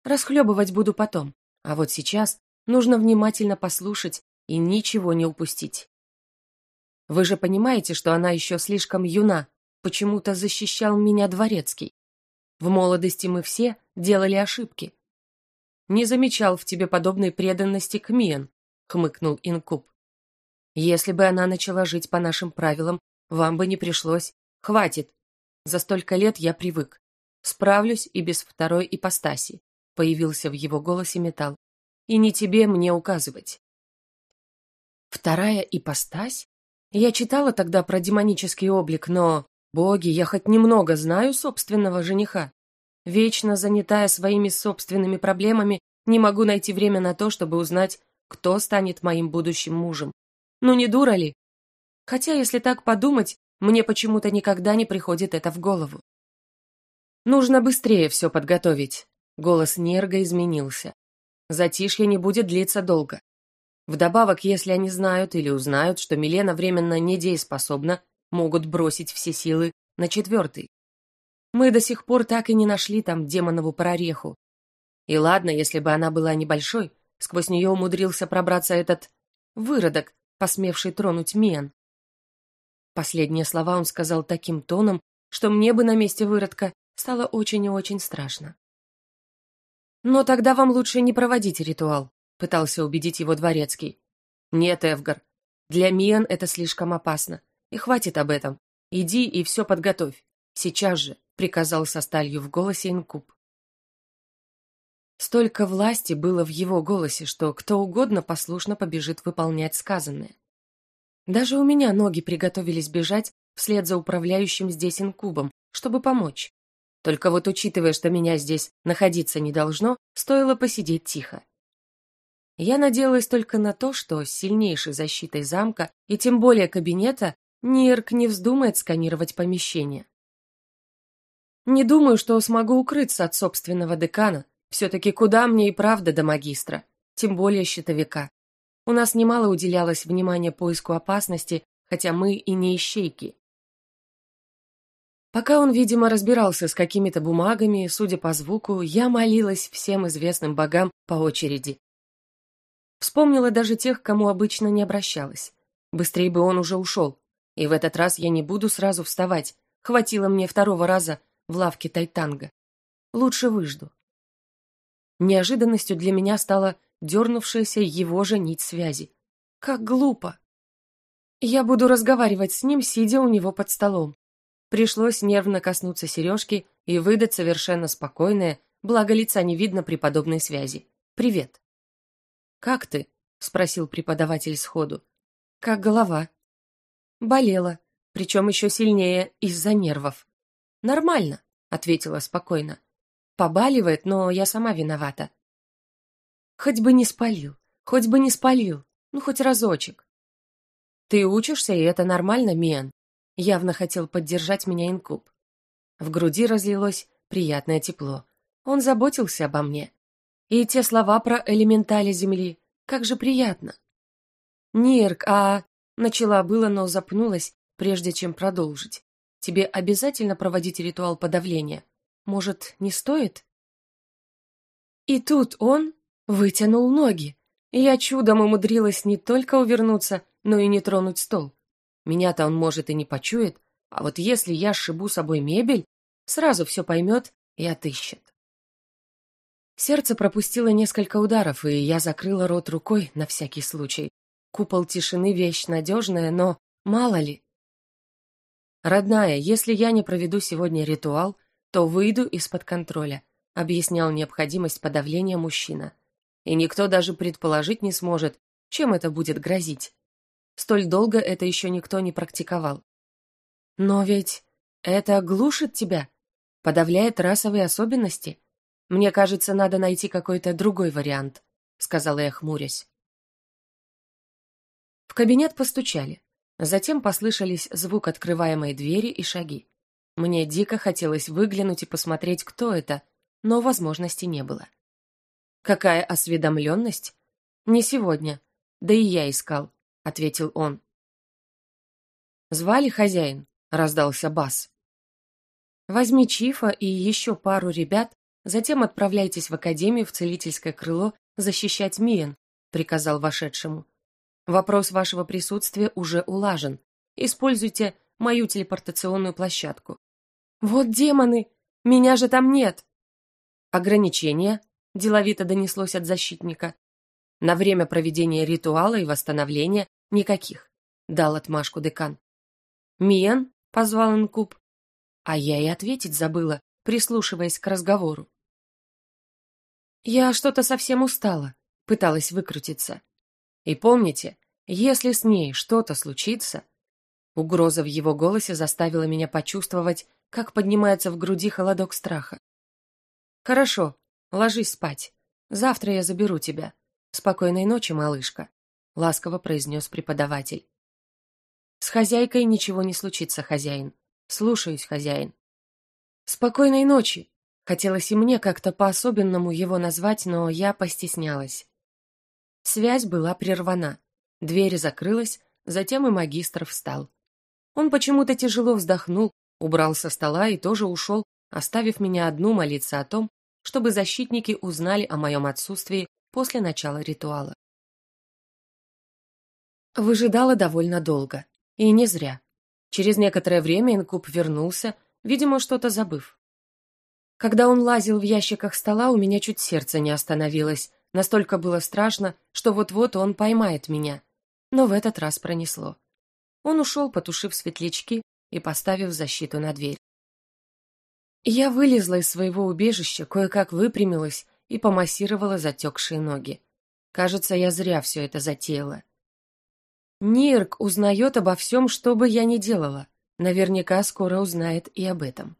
Расхлебывать буду потом, а вот сейчас нужно внимательно послушать и ничего не упустить. Вы же понимаете, что она еще слишком юна. Почему-то защищал меня дворецкий. В молодости мы все делали ошибки. Не замечал в тебе подобной преданности к Миен, хмыкнул Инкуб. Если бы она начала жить по нашим правилам, вам бы не пришлось. Хватит. За столько лет я привык. Справлюсь и без второй ипостаси. Появился в его голосе металл. И не тебе мне указывать. Вторая ипостась? Я читала тогда про демонический облик, но... Боги, я хоть немного знаю собственного жениха. Вечно занятая своими собственными проблемами, не могу найти время на то, чтобы узнать, кто станет моим будущим мужем. Ну не дура ли? Хотя, если так подумать, мне почему-то никогда не приходит это в голову. Нужно быстрее все подготовить. Голос Нерга изменился. Затишье не будет длиться долго. Вдобавок, если они знают или узнают, что Милена временно недееспособна, могут бросить все силы на четвертый. Мы до сих пор так и не нашли там демонову прореху. И ладно, если бы она была небольшой, сквозь нее умудрился пробраться этот выродок, посмевший тронуть Мен. Последние слова он сказал таким тоном, что мне бы на месте выродка стало очень и очень страшно. «Но тогда вам лучше не проводить ритуал», — пытался убедить его дворецкий. «Нет, Эвгар, для Миан это слишком опасно. И хватит об этом. Иди и все подготовь. Сейчас же», — приказал со сталью в голосе Инкуб. Столько власти было в его голосе, что кто угодно послушно побежит выполнять сказанное. Даже у меня ноги приготовились бежать вслед за управляющим здесь инкубом, чтобы помочь. Только вот учитывая, что меня здесь находиться не должно, стоило посидеть тихо. Я надеялась только на то, что с сильнейшей защитой замка и тем более кабинета Нирк не вздумает сканировать помещение. Не думаю, что смогу укрыться от собственного декана, все-таки куда мне и правда до магистра, тем более щитовика. У нас немало уделялось внимания поиску опасности, хотя мы и не ищейки. Пока он, видимо, разбирался с какими-то бумагами, судя по звуку, я молилась всем известным богам по очереди. Вспомнила даже тех, к кому обычно не обращалась. Быстрее бы он уже ушел. И в этот раз я не буду сразу вставать. Хватило мне второго раза в лавке Тайтанга. Лучше выжду. Неожиданностью для меня стала дернувшаяся его же нить связи. Как глупо! Я буду разговаривать с ним, сидя у него под столом. Пришлось нервно коснуться сережки и выдать совершенно спокойное, благо лица не видно при подобной связи. «Привет». «Как ты?» — спросил преподаватель сходу. «Как голова?» «Болела, причем еще сильнее из-за нервов». «Нормально», — ответила спокойно. Побаливает, но я сама виновата. Хоть бы не спалил, хоть бы не спалил, ну хоть разочек. Ты учишься, и это нормально, Миан. Явно хотел поддержать меня инкуб. В груди разлилось приятное тепло. Он заботился обо мне. И те слова про элементали земли, как же приятно. Нирк, а... Начала было, но запнулась, прежде чем продолжить. Тебе обязательно проводить ритуал подавления? Может, не стоит? И тут он вытянул ноги. Я чудом умудрилась не только увернуться, но и не тронуть стол. Меня-то он, может, и не почует, а вот если я сшибу собой мебель, сразу все поймет и отыщет. Сердце пропустило несколько ударов, и я закрыла рот рукой на всякий случай. Купол тишины — вещь надежная, но мало ли. Родная, если я не проведу сегодня ритуал, то выйду из-под контроля, объяснял необходимость подавления мужчина. И никто даже предположить не сможет, чем это будет грозить. Столь долго это еще никто не практиковал. Но ведь это глушит тебя, подавляет расовые особенности. Мне кажется, надо найти какой-то другой вариант, сказала я, хмурясь. В кабинет постучали. Затем послышались звук открываемой двери и шаги. Мне дико хотелось выглянуть и посмотреть, кто это, но возможности не было. Какая осведомленность? Не сегодня. Да и я искал, ответил он. Звали хозяин, раздался бас. Возьми Чифа и еще пару ребят, затем отправляйтесь в академию в целительское крыло защищать Миен, приказал вошедшему. Вопрос вашего присутствия уже улажен. используйте мою телепортационную площадку. Вот демоны! Меня же там нет! Ограничения, деловито донеслось от защитника. На время проведения ритуала и восстановления никаких, дал отмашку декан. Миен, позвал инкуб. А я и ответить забыла, прислушиваясь к разговору. Я что-то совсем устала, пыталась выкрутиться. И помните, если с ней что-то случится, угроза в его голосе заставила меня почувствовать, как поднимается в груди холодок страха. Хорошо, ложись спать. Завтра я заберу тебя. Спокойной ночи, малышка, ласково произнес преподаватель. С хозяйкой ничего не случится, хозяин. Слушаюсь, хозяин. Спокойной ночи. Хотелось и мне как-то по-особенному его назвать, но я постеснялась. Связь была прервана. Дверь закрылась, затем и магистр встал. Он почему-то тяжело вздохнул, убрал со стола и тоже ушел, оставив меня одну молиться о том, чтобы защитники узнали о моем отсутствии после начала ритуала. Выжидала довольно долго. И не зря. Через некоторое время инкуб вернулся, видимо, что-то забыв. Когда он лазил в ящиках стола, у меня чуть сердце не остановилось. Настолько было страшно, что вот-вот он поймает меня. Но в этот раз пронесло. Он ушел, потушив светлячки и поставив защиту на дверь. Я вылезла из своего убежища, кое-как выпрямилась и помассировала затекшие ноги. Кажется, я зря все это затеяла. Нирк узнает обо всем, что бы я ни делала. Наверняка скоро узнает и об этом.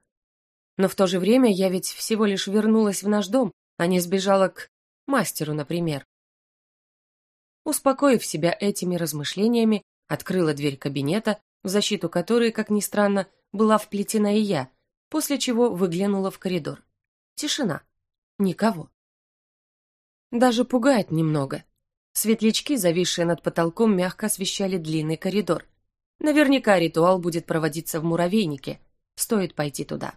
Но в то же время я ведь всего лишь вернулась в наш дом, а не сбежала к мастеру, например. Успокоив себя этими размышлениями, открыла дверь кабинета, в защиту которой, как ни странно, была вплетена и я, после чего выглянула в коридор. Тишина. Никого. Даже пугает немного. Светлячки, зависшие над потолком, мягко освещали длинный коридор. Наверняка ритуал будет проводиться в муравейнике. Стоит пойти туда.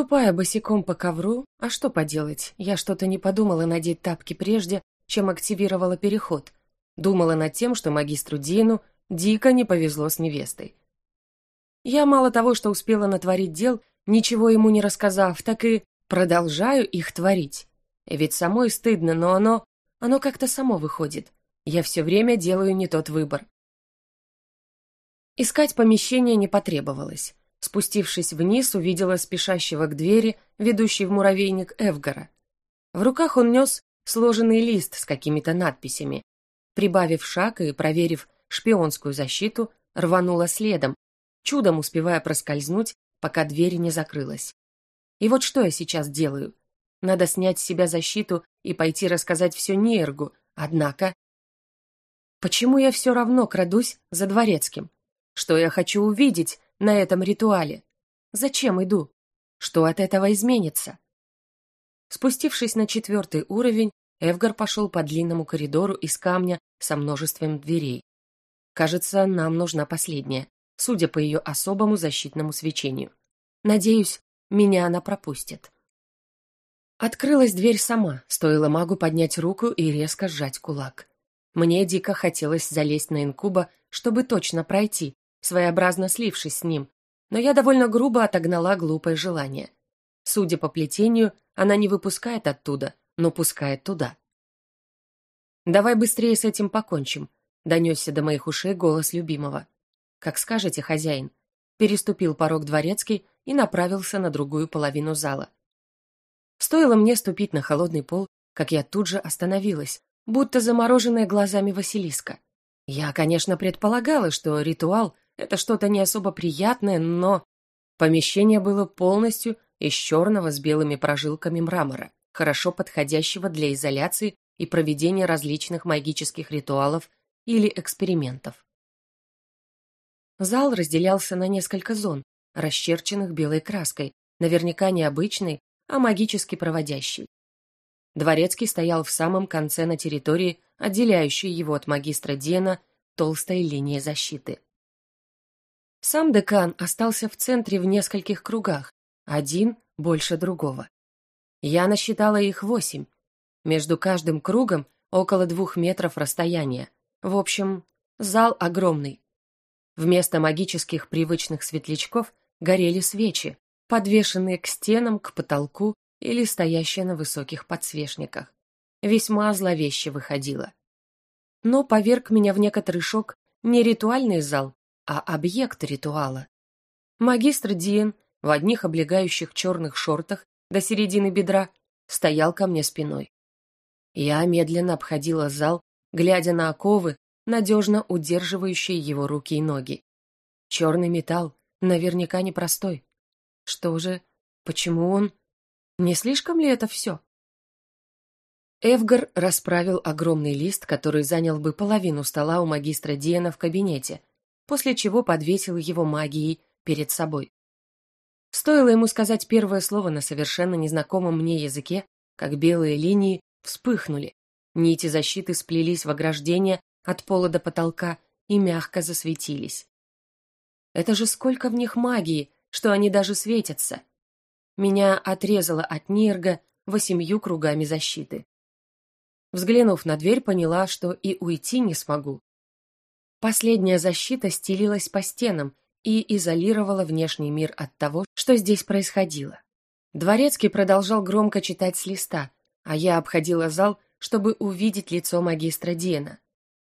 Ступая босиком по ковру, а что поделать, я что-то не подумала надеть тапки прежде, чем активировала переход. Думала над тем, что магистру Дину дико не повезло с невестой. Я мало того, что успела натворить дел, ничего ему не рассказав, так и продолжаю их творить. Ведь самой стыдно, но оно... оно как-то само выходит. Я все время делаю не тот выбор. Искать помещение не потребовалось. Спустившись вниз, увидела спешащего к двери, ведущей в муравейник Эвгара. В руках он нес сложенный лист с какими-то надписями. Прибавив шаг и проверив шпионскую защиту, рванула следом, чудом успевая проскользнуть, пока дверь не закрылась. И вот что я сейчас делаю. Надо снять с себя защиту и пойти рассказать все Нейргу, однако... Почему я все равно крадусь за дворецким? Что я хочу увидеть на этом ритуале? Зачем иду? Что от этого изменится? Спустившись на четвертый уровень, Эвгар пошел по длинному коридору из камня со множеством дверей. Кажется, нам нужна последняя, судя по ее особому защитному свечению. Надеюсь, меня она пропустит. Открылась дверь сама, стоило магу поднять руку и резко сжать кулак. Мне дико хотелось залезть на инкуба, чтобы точно пройти, своеобразно слившись с ним, но я довольно грубо отогнала глупое желание. Судя по плетению, она не выпускает оттуда, но пускает туда. «Давай быстрее с этим покончим», — донесся до моих ушей голос любимого. «Как скажете, хозяин», — переступил порог дворецкий и направился на другую половину зала. Стоило мне ступить на холодный пол, как я тут же остановилась, будто замороженная глазами Василиска. Я, конечно, предполагала, что ритуал — это что-то не особо приятное, но... Помещение было полностью из черного с белыми прожилками мрамора, хорошо подходящего для изоляции и проведения различных магических ритуалов или экспериментов. Зал разделялся на несколько зон, расчерченных белой краской, наверняка необычной, а магически проводящий. Дворецкий стоял в самом конце на территории, отделяющей его от магистра Дена толстой линии защиты. Сам декан остался в центре в нескольких кругах, один больше другого. Я насчитала их восемь. Между каждым кругом около двух метров расстояния. В общем, Зал огромный. Вместо магических привычных светлячков горели свечи, подвешенные к стенам, к потолку или стоящие на высоких подсвечниках. Весьма зловеще выходило. Но поверг меня в некоторый шок не ритуальный зал, а объект ритуала. Магистр Диен в одних облегающих черных шортах до середины бедра стоял ко мне спиной. Я медленно обходила зал, глядя на оковы, надежно удерживающие его руки и ноги. Черный металл, наверняка непростой. Что же, почему он... Не слишком ли это все? Эвгар расправил огромный лист, который занял бы половину стола у магистра Диена в кабинете, после чего подвесил его магией перед собой. Стоило ему сказать первое слово на совершенно незнакомом мне языке, как белые линии вспыхнули, нити защиты сплелись в ограждение от пола до потолка и мягко засветились. Это же сколько в них магии, что они даже светятся. Меня отрезало от Нирга восемью кругами защиты. Взглянув на дверь, поняла, что и уйти не смогу. Последняя защита стелилась по стенам и изолировала внешний мир от того, что здесь происходило. Дворецкий продолжал громко читать с листа, а я обходила зал, чтобы увидеть лицо магистра Диена.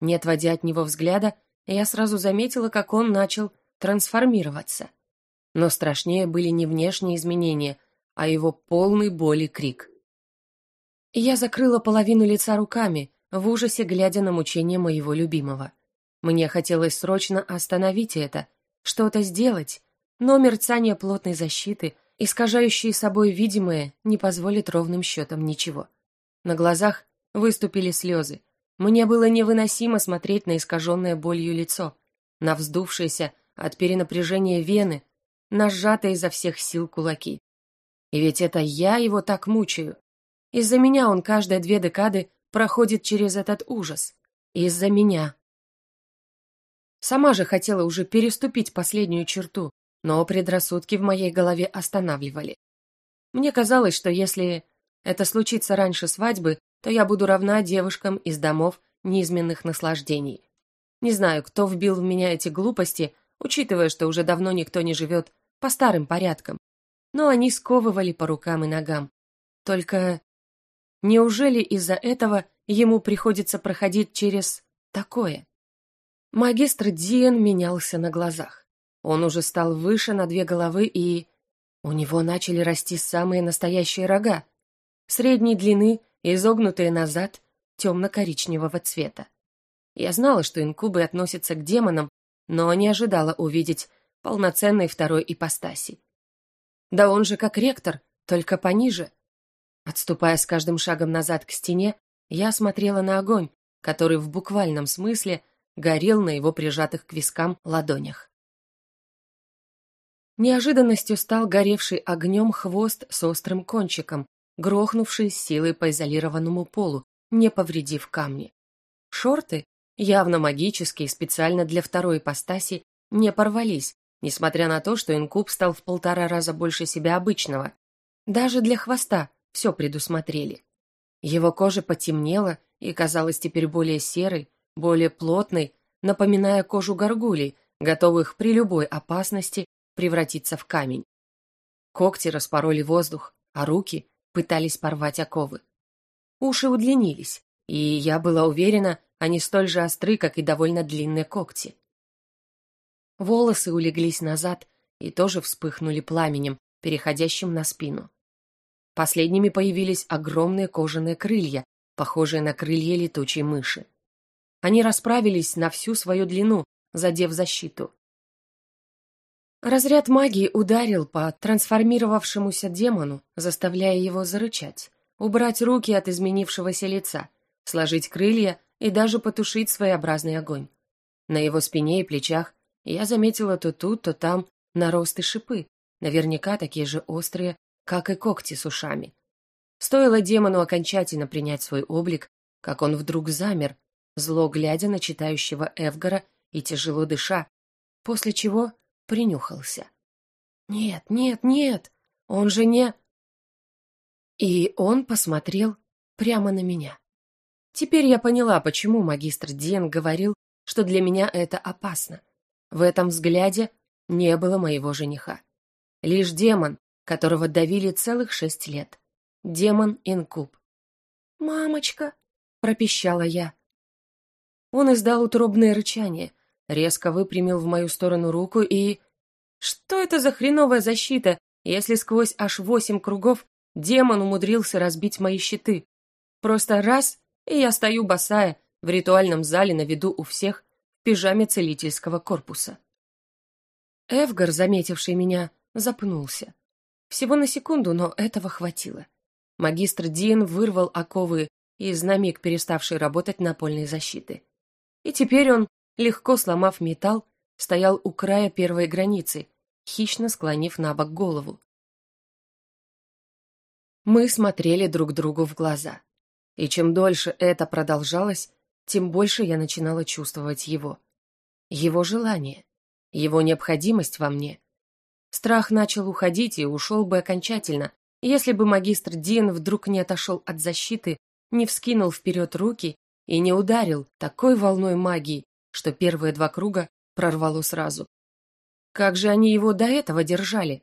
Не отводя от него взгляда, я сразу заметила, как он начал трансформироваться. Но страшнее были не внешние изменения, а его полный боли крик. Я закрыла половину лица руками, в ужасе глядя на мучения моего любимого. Мне хотелось срочно остановить это, что-то сделать, но мерцание плотной защиты, искажающее собой видимое, не позволит ровным счетом ничего. На глазах выступили слезы. Мне было невыносимо смотреть на искаженное болью лицо, на вздувшиеся от перенапряжения вены, на сжатые изо всех сил кулаки. И ведь это я его так мучаю. Из-за меня он каждые две декады проходит через этот ужас. Из-за меня. Сама же хотела уже переступить последнюю черту, но предрассудки в моей голове останавливали. Мне казалось, что если это случится раньше свадьбы, то я буду равна девушкам из домов неизменных наслаждений. Не знаю, кто вбил в меня эти глупости, учитывая, что уже давно никто не живет по старым порядкам. Но они сковывали по рукам и ногам. Только Неужели из-за этого ему приходится проходить через такое? Магистр Диен менялся на глазах. Он уже стал выше на две головы и... У него начали расти самые настоящие рога. Средней длины, изогнутые назад, темно-коричневого цвета. Я знала, что инкубы относятся к демонам, но не ожидала увидеть полноценной второй ипостаси. Да он же как ректор, только пониже. Отступая с каждым шагом назад к стене, я смотрела на огонь, который в буквальном смысле горел на его прижатых к вискам ладонях. Неожиданностью стал горевший огнем хвост с острым кончиком, грохнувший силой по изолированному полу, не повредив камни. Шорты, явно магические, специально для второй ипостаси, не порвались, несмотря на то, что инкуб стал в полтора раза больше себя обычного. Даже для хвоста все предусмотрели. Его кожа потемнела и казалась теперь более серой, более плотной, напоминая кожу горгулей, готовых при любой опасности превратиться в камень. Когти распороли воздух, а руки пытались порвать оковы. Уши удлинились, и я была уверена, они столь же остры, как и довольно длинные когти. Волосы улеглись назад и тоже вспыхнули пламенем, переходящим на спину. Последними появились огромные кожаные крылья, похожие на крылья летучей мыши. Они расправились на всю свою длину, задев защиту. Разряд магии ударил по трансформировавшемуся демону, заставляя его зарычать, убрать руки от изменившегося лица, сложить крылья и даже потушить своеобразный огонь. На его спине и плечах я заметила то тут, то там наросты шипы, наверняка такие же острые, как и когти с ушами. Стоило демону окончательно принять свой облик, как он вдруг замер, зло глядя на читающего Эвгара и тяжело дыша, после чего принюхался. «Нет, нет, нет, он же не...» И он посмотрел прямо на меня. Теперь я поняла, почему магистр Диен говорил, что для меня это опасно. В этом взгляде не было моего жениха. Лишь демон, которого давили целых шесть лет. Демон-инкуб. «Мамочка!» — пропищала я. Он издал утробное рычание, резко выпрямил в мою сторону руку и... Что это за хреновая защита, если сквозь аж восемь кругов демон умудрился разбить мои щиты? Просто раз, и я стою босая в ритуальном зале на виду у всех в пижаме целительского корпуса. Эвгар, заметивший меня, запнулся. Всего на секунду, но этого хватило. Магистр Дин вырвал оковы из на миг переставшей работать напольной защиты. И теперь он, легко сломав металл, стоял у края первой границы, хищно склонив на бок голову. Мы смотрели друг другу в глаза. И чем дольше это продолжалось, тем больше я начинала чувствовать его. Его желание, его необходимость во мне. Страх начал уходить и ушел бы окончательно, если бы магистр Дин вдруг не отошел от защиты, не вскинул вперед руки и не ударил такой волной магии, что первые два круга прорвало сразу. Как же они его до этого держали?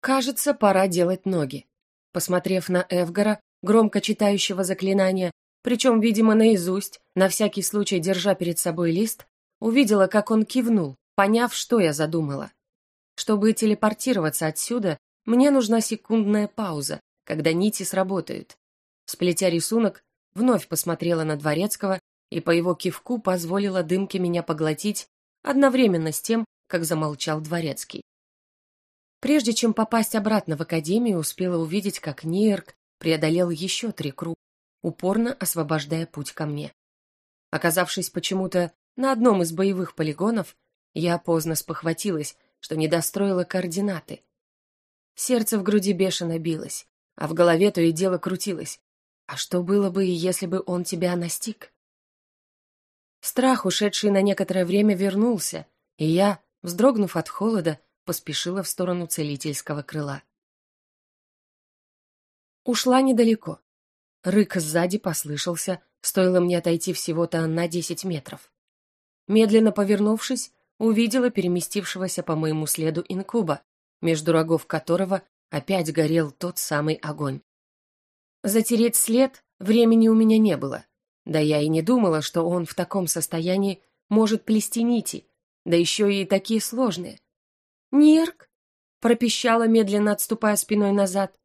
Кажется, пора делать ноги. Посмотрев на Эвгара, громко читающего заклинания, причем, видимо, наизусть, на всякий случай держа перед собой лист, увидела, как он кивнул, поняв, что я задумала. Чтобы телепортироваться отсюда, мне нужна секундная пауза, когда нити сработают. Сплетя рисунок, вновь посмотрела на Дворецкого и по его кивку позволила дымке меня поглотить одновременно с тем, как замолчал Дворецкий. Прежде чем попасть обратно в академию, успела увидеть, как Нирк преодолел еще три круга, упорно освобождая путь ко мне. Оказавшись почему-то на одном из боевых полигонов, я поздно спохватилась, что не достроила координаты. Сердце в груди бешено билось, а в голове то и дело крутилось. А что было бы, если бы он тебя настиг? Страх, ушедший на некоторое время, вернулся, и я, вздрогнув от холода, поспешила в сторону целительского крыла. Ушла недалеко. Рык сзади послышался, стоило мне отойти всего-то на десять метров. Медленно повернувшись, увидела переместившегося по моему следу инкуба, между рогов которого опять горел тот самый огонь. Затереть след времени у меня не было, да я и не думала, что он в таком состоянии может плести нити, да еще и такие сложные. «Нирк!» — пропищала, медленно отступая спиной назад.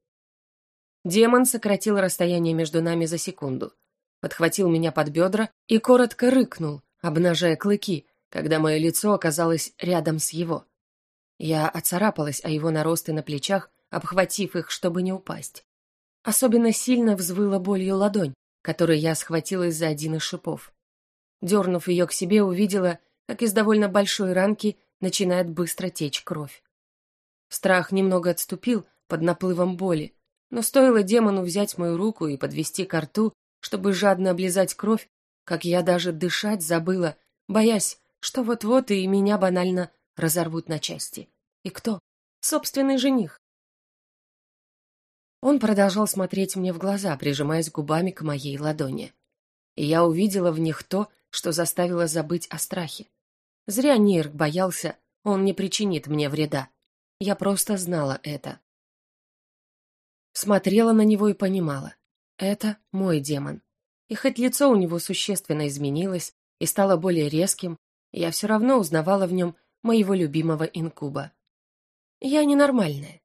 Демон сократил расстояние между нами за секунду, подхватил меня под бедра и коротко рыкнул, обнажая клыки, когда мое лицо оказалось рядом с его. Я оцарапалась о его наросты на плечах, обхватив их, чтобы не упасть. Особенно сильно взвыла болью ладонь, которой я схватилась за один из шипов. Дернув ее к себе, увидела, как из довольно большой ранки начинает быстро течь кровь. Страх немного отступил под наплывом боли, но стоило демону взять мою руку и подвести к рту, чтобы жадно облизать кровь, как я даже дышать забыла, боясь, что вот-вот и меня банально разорвут на части. И кто? Собственный жених. Он продолжал смотреть мне в глаза, прижимаясь губами к моей ладони. И я увидела в них то, что заставило забыть о страхе. Зря Нирк боялся, он не причинит мне вреда. Я просто знала это. Смотрела на него и понимала. Это мой демон. И хоть лицо у него существенно изменилось и стало более резким, я все равно узнавала в нем моего любимого инкуба. Я ненормальная.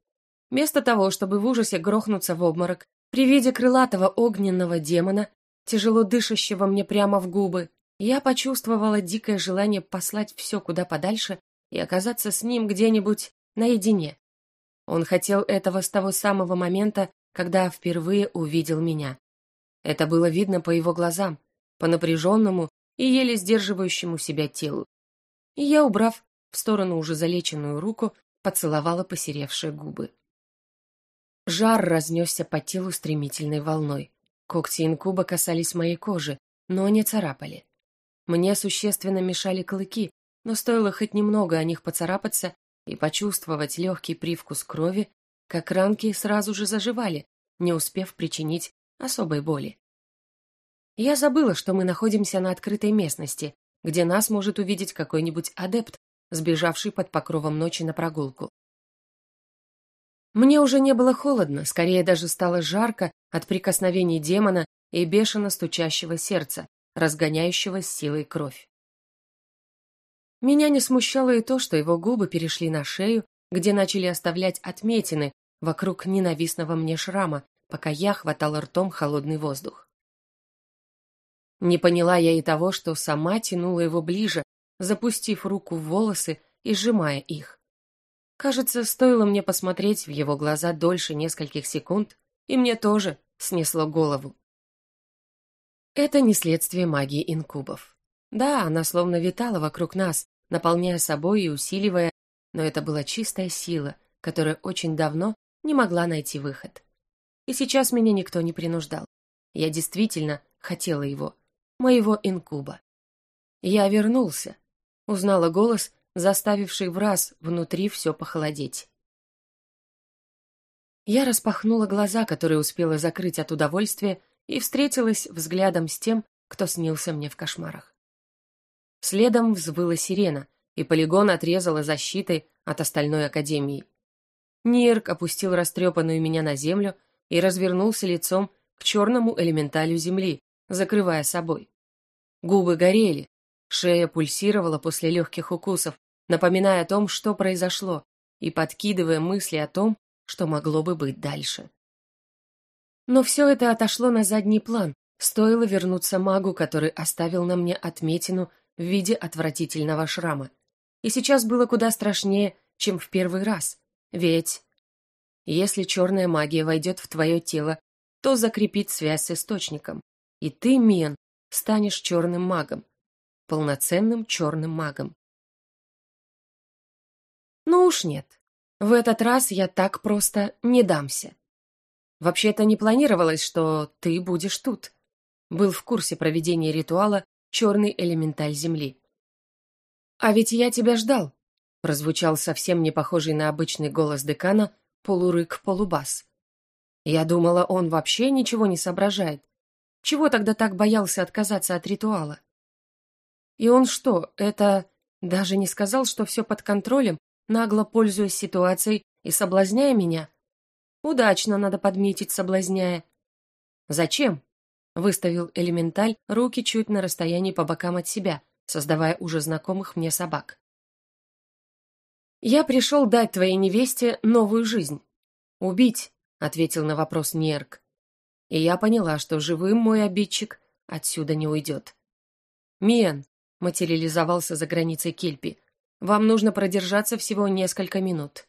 Вместо того, чтобы в ужасе грохнуться в обморок, при виде крылатого огненного демона, тяжело дышащего мне прямо в губы, я почувствовала дикое желание послать все куда подальше и оказаться с ним где-нибудь наедине. Он хотел этого с того самого момента, когда впервые увидел меня. Это было видно по его глазам, по напряженному и еле сдерживающему себя телу. И я, убрав в сторону уже залеченную руку, поцеловала посеревшие губы. Жар разнесся по телу стремительной волной. Когти инкуба касались моей кожи, но не царапали. Мне существенно мешали клыки, но стоило хоть немного о них поцарапаться и почувствовать легкий привкус крови, как ранки сразу же заживали, не успев причинить особой боли. Я забыла, что мы находимся на открытой местности, где нас может увидеть какой-нибудь адепт, сбежавший под покровом ночи на прогулку. Мне уже не было холодно, скорее даже стало жарко от прикосновений демона и бешено стучащего сердца, разгоняющего силой кровь. Меня не смущало и то, что его губы перешли на шею, где начали оставлять отметины вокруг ненавистного мне шрама, пока я хватала ртом холодный воздух. Не поняла я и того, что сама тянула его ближе, запустив руку в волосы и сжимая их. Кажется, стоило мне посмотреть в его глаза дольше нескольких секунд, и мне тоже снесло голову. Это не следствие магии инкубов. Да, она словно витала вокруг нас, наполняя собой и усиливая, но это была чистая сила, которая очень давно не могла найти выход. И сейчас меня никто не принуждал. Я действительно хотела его, моего инкуба. Я вернулся, узнала голос, заставивший в раз внутри все похолодеть. Я распахнула глаза, которые успела закрыть от удовольствия, и встретилась взглядом с тем, кто снился мне в кошмарах. Следом взвыла сирена, и полигон отрезала защитой от остальной академии. Нирк опустил растрепанную меня на землю и развернулся лицом к черному элементалю земли, закрывая собой. Губы горели, шея пульсировала после легких укусов, напоминая о том, что произошло, и подкидывая мысли о том, что могло бы быть дальше. Но все это отошло на задний план, стоило вернуться магу, который оставил на мне отметину в виде отвратительного шрама. И сейчас было куда страшнее, чем в первый раз, ведь... Если черная магия войдет в твое тело, то закрепит связь с источником, и ты, Мен, станешь черным магом, полноценным черным магом. Ну уж нет. В этот раз я так просто не дамся. Вообще-то не планировалось, что ты будешь тут. Был в курсе проведения ритуала «Черный элементаль Земли». «А ведь я тебя ждал», — прозвучал совсем не похожий на обычный голос декана полурык-полубас. Я думала, он вообще ничего не соображает. Чего тогда так боялся отказаться от ритуала? И он что, это... Даже не сказал, что все под контролем нагло пользуясь ситуацией и соблазняя меня. Удачно, надо подметить, соблазняя. «Зачем?» — выставил элементаль руки чуть на расстоянии по бокам от себя, создавая уже знакомых мне собак. «Я пришел дать твоей невесте новую жизнь. Убить», — ответил на вопрос Нерк. И я поняла, что живым мой обидчик отсюда не уйдет. «Миен», — материализовался за границей Кельпи, вам нужно продержаться всего несколько минут.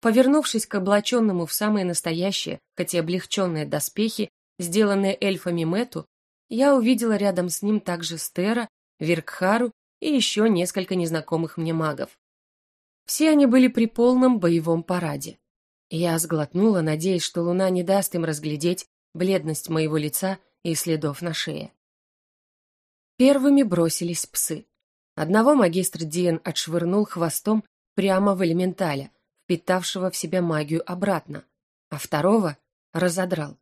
Повернувшись к облаченному в самые настоящие, хотя облегченные доспехи, сделанные эльфами Мету, я увидела рядом с ним также Стера, Виркхару и еще несколько незнакомых мне магов. Все они были при полном боевом параде. Я сглотнула, надеясь, что луна не даст им разглядеть бледность моего лица и следов на шее. Первыми бросились псы. Одного магистр Диен отшвырнул хвостом прямо в элементаля, впитавшего в себя магию обратно, а второго разодрал.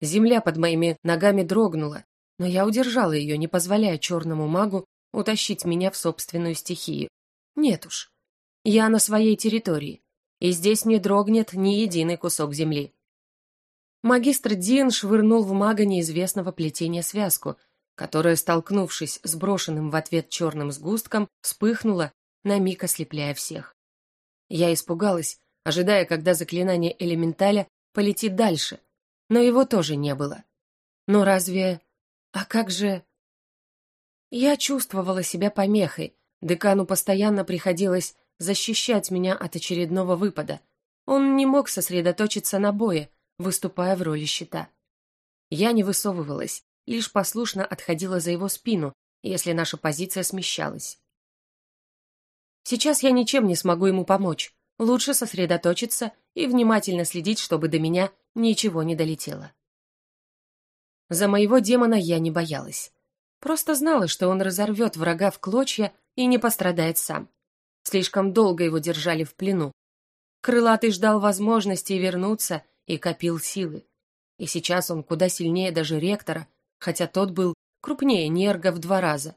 Земля под моими ногами дрогнула, но я удержала ее, не позволяя черному магу утащить меня в собственную стихию. Нет уж, я на своей территории, и здесь не дрогнет ни единый кусок земли. Магистр Диен швырнул в мага неизвестного плетения связку, которая, столкнувшись с брошенным в ответ черным сгустком, вспыхнула, на миг ослепляя всех. Я испугалась, ожидая, когда заклинание элементаля полетит дальше, но его тоже не было. Но разве... А как же... Я чувствовала себя помехой, декану постоянно приходилось защищать меня от очередного выпада. Он не мог сосредоточиться на бое, выступая в роли щита. Я не высовывалась, лишь послушно отходила за его спину, если наша позиция смещалась. Сейчас я ничем не смогу ему помочь. Лучше сосредоточиться и внимательно следить, чтобы до меня ничего не долетело. За моего демона я не боялась. Просто знала, что он разорвет врага в клочья и не пострадает сам. Слишком долго его держали в плену. Крылатый ждал возможности вернуться и копил силы. И сейчас он куда сильнее даже ректора хотя тот был крупнее Нерга в два раза.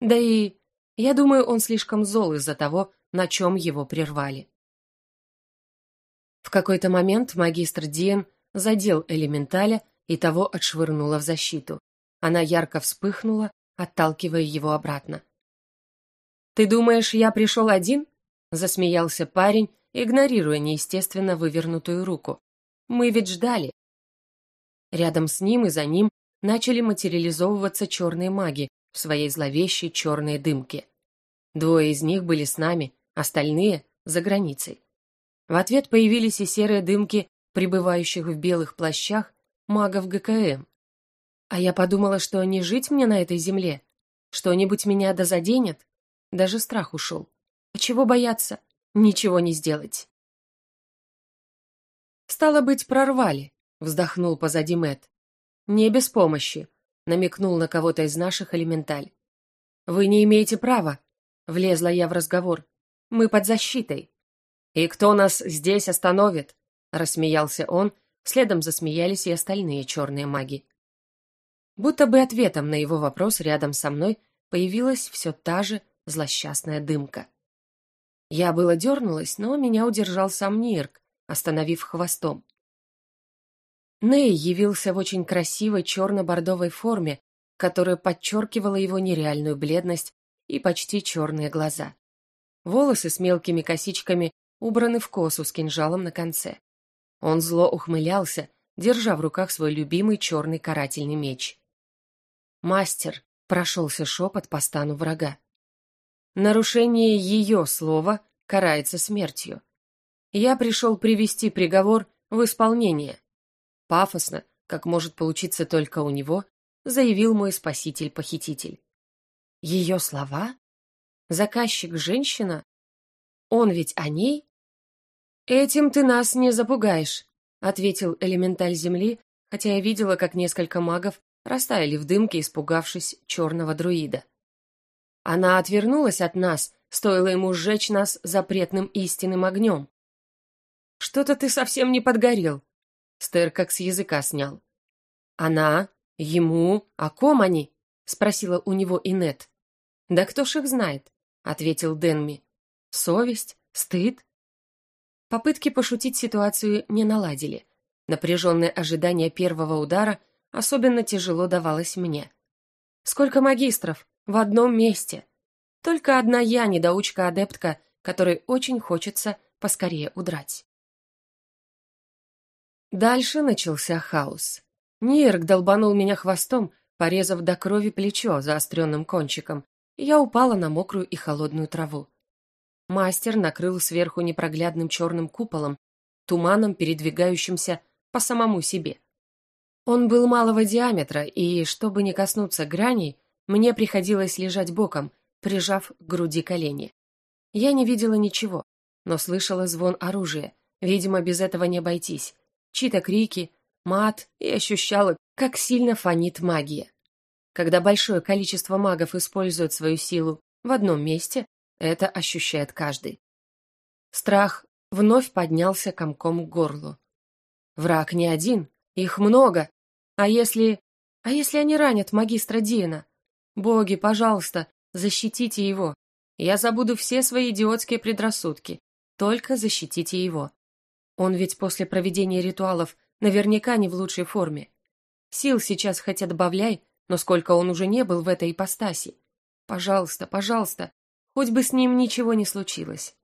Да и, я думаю, он слишком зол из-за того, на чем его прервали. В какой-то момент магистр Диен задел элементаля и того отшвырнула в защиту. Она ярко вспыхнула, отталкивая его обратно. «Ты думаешь, я пришел один?» — засмеялся парень, игнорируя неестественно вывернутую руку. «Мы ведь ждали». Рядом с ним и за ним начали материализовываться черные маги в своей зловещей черной дымке. Двое из них были с нами, остальные — за границей. В ответ появились и серые дымки пребывающих в белых плащах магов ГКМ. А я подумала, что не жить мне на этой земле. Что-нибудь меня да заденет. Даже страх ушел. А чего бояться? Ничего не сделать. Стало быть, прорвали, вздохнул позади Мэт. Не без помощи, намекнул на кого-то из наших элементаль. Вы не имеете права, влезла я в разговор. Мы под защитой. И кто нас здесь остановит? рассмеялся он, следом засмеялись и остальные черные маги. Будто бы ответом на его вопрос рядом со мной появилась все та же злосчастная дымка. Я было дернулась, но меня удержал сам Нирк, остановив хвостом. Ней явился в очень красивой черно-бордовой форме, которая подчеркивала его нереальную бледность и почти черные глаза. Волосы с мелкими косичками убраны в косу с кинжалом на конце. Он зло ухмылялся, держа в руках свой любимый черный карательный меч. «Мастер», — прошелся шепот по стану врага. «Нарушение ее слова карается смертью. Я пришел привести приговор в исполнение». Пафосно, как может получиться только у него, заявил мой спаситель-похититель. Ее слова? Заказчик женщина? Он ведь о ней? «Этим ты нас не запугаешь», — ответил элементаль земли, хотя я видела, как несколько магов растаяли в дымке, испугавшись черного друида. Она отвернулась от нас, стоило ему сжечь нас запретным истинным огнем. «Что-то ты совсем не подгорел», — Стер как с языка снял. «Она? Ему? О ком они?» — спросила у него Инет. «Да кто ж их знает?» — ответил Денми. «Совесть? Стыд? Попытки пошутить ситуацию не наладили. Напряженное ожидание первого удара особенно тяжело давалось мне. Сколько магистров в одном месте. Только одна я, недоучка-адептка, которой очень хочется поскорее удрать. Дальше начался хаос. Нирк долбанул меня хвостом, порезав до крови плечо заостренным кончиком, и я упала на мокрую и холодную траву. Мастер накрыл сверху непроглядным черным куполом, туманом, передвигающимся по самому себе. Он был малого диаметра, и, чтобы не коснуться граней, мне приходилось лежать боком, прижав к груди колени. Я не видела ничего, но слышала звон оружия, видимо, без этого не обойтись, чьи-то крики, мат, и ощущала, как сильно фонит магия. Когда большое количество магов используют свою силу в одном месте, это ощущает каждый. Страх вновь поднялся комком к горлу. Враг не один, их много. А если... А если они ранят магистра Диена? Боги, пожалуйста, защитите его. Я забуду все свои идиотские предрассудки. Только защитите его. Он ведь после проведения ритуалов наверняка не в лучшей форме. Сил сейчас хотя добавляй, но сколько он уже не был в этой ипостаси. Пожалуйста, пожалуйста, Хоть бы с ним ничего не случилось.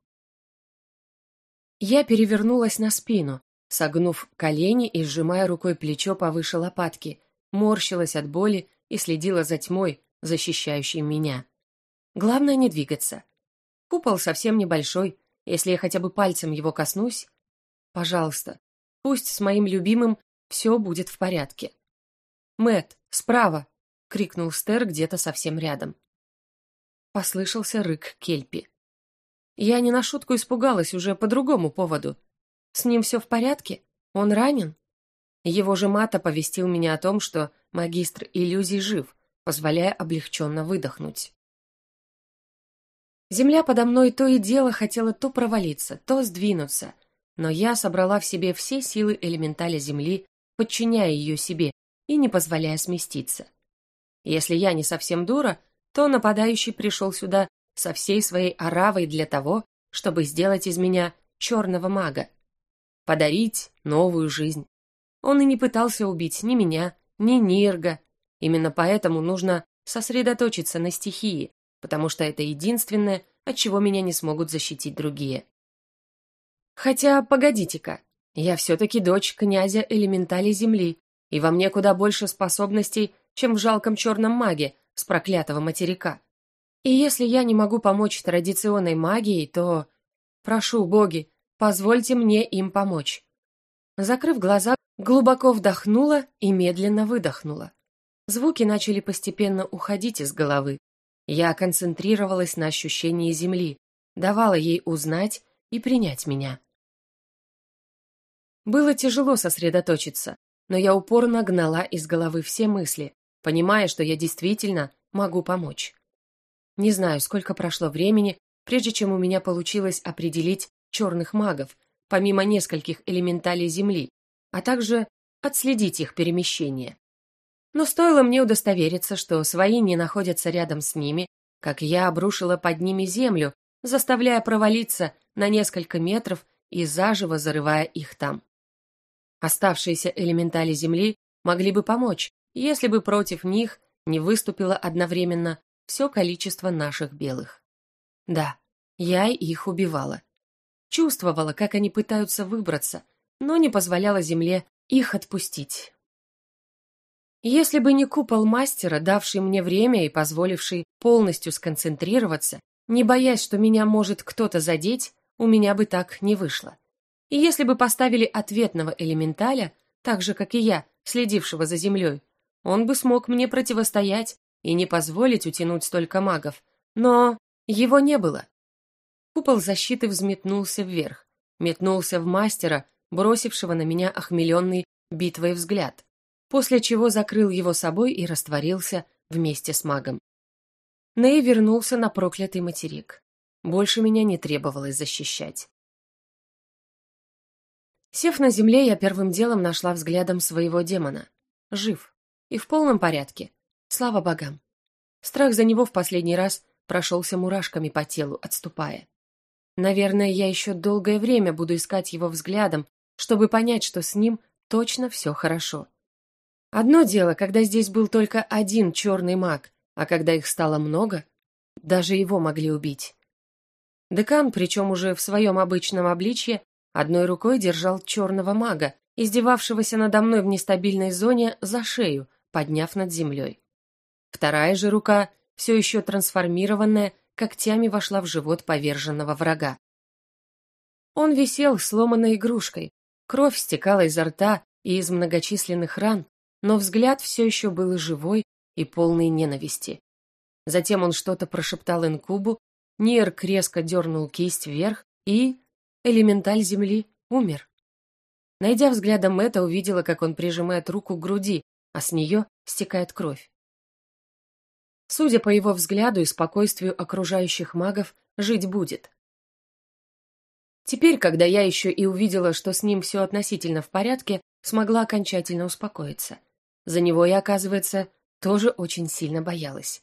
Я перевернулась на спину, согнув колени и сжимая рукой плечо повыше лопатки, морщилась от боли и следила за тьмой, защищающей меня. Главное не двигаться. Купол совсем небольшой, если я хотя бы пальцем его коснусь. Пожалуйста, пусть с моим любимым все будет в порядке. Мэт, справа! крикнул Стер где-то совсем рядом послышался рык Кельпи. Я не на шутку испугалась уже по другому поводу. С ним все в порядке? Он ранен? Его же мат оповестил меня о том, что магистр иллюзий жив, позволяя облегченно выдохнуть. Земля подо мной то и дело хотела то провалиться, то сдвинуться, но я собрала в себе все силы элементаля Земли, подчиняя ее себе и не позволяя сместиться. Если я не совсем дура, то нападающий пришел сюда со всей своей оравой для того, чтобы сделать из меня черного мага. Подарить новую жизнь. Он и не пытался убить ни меня, ни Нирга. Именно поэтому нужно сосредоточиться на стихии, потому что это единственное, от чего меня не смогут защитить другие. Хотя, погодите-ка, я все-таки дочь князя элементали Земли, и во мне куда больше способностей, чем в жалком черном маге с проклятого материка. И если я не могу помочь традиционной магией, то... Прошу, боги, позвольте мне им помочь. Закрыв глаза, глубоко вдохнула и медленно выдохнула. Звуки начали постепенно уходить из головы. Я концентрировалась на ощущении земли, давала ей узнать и принять меня. Было тяжело сосредоточиться, но я упорно гнала из головы все мысли, понимая, что я действительно могу помочь. Не знаю, сколько прошло времени, прежде чем у меня получилось определить черных магов, помимо нескольких элементалей Земли, а также отследить их перемещение. Но стоило мне удостовериться, что свои не находятся рядом с ними, как я обрушила под ними землю, заставляя провалиться на несколько метров и заживо зарывая их там. Оставшиеся элементали Земли могли бы помочь, если бы против них не выступило одновременно все количество наших белых. Да, я их убивала. Чувствовала, как они пытаются выбраться, но не позволяла Земле их отпустить. Если бы не купол мастера, давший мне время и позволивший полностью сконцентрироваться, не боясь, что меня может кто-то задеть, у меня бы так не вышло. И если бы поставили ответного элементаля, так же, как и я, следившего за землей, он бы смог мне противостоять и не позволить утянуть столько магов. Но его не было. Купол защиты взметнулся вверх, метнулся в мастера, бросившего на меня охмеленный битвой взгляд, после чего закрыл его собой и растворился вместе с магом. Ней вернулся на проклятый материк. Больше меня не требовалось защищать. Сев на земле, я первым делом нашла взглядом своего демона. Жив. И в полном порядке. Слава богам. Страх за него в последний раз прошелся мурашками по телу, отступая. Наверное, я еще долгое время буду искать его взглядом, чтобы понять, что с ним точно все хорошо. Одно дело, когда здесь был только один черный маг, а когда их стало много, даже его могли убить. Декан, причем уже в своем обычном обличье, Одной рукой держал черного мага, издевавшегося надо мной в нестабильной зоне за шею, подняв над землей. Вторая же рука, все еще трансформированная, когтями вошла в живот поверженного врага. Он висел сломанной игрушкой, кровь стекала изо рта и из многочисленных ран, но взгляд все еще был живой и полный ненависти. Затем он что-то прошептал инкубу, Нирк резко дернул кисть вверх и элементаль земли умер. Найдя взглядом Мэтта, увидела, как он прижимает руку к груди, а с нее стекает кровь. Судя по его взгляду и спокойствию окружающих магов, жить будет. Теперь, когда я еще и увидела, что с ним все относительно в порядке, смогла окончательно успокоиться. За него я, оказывается, тоже очень сильно боялась.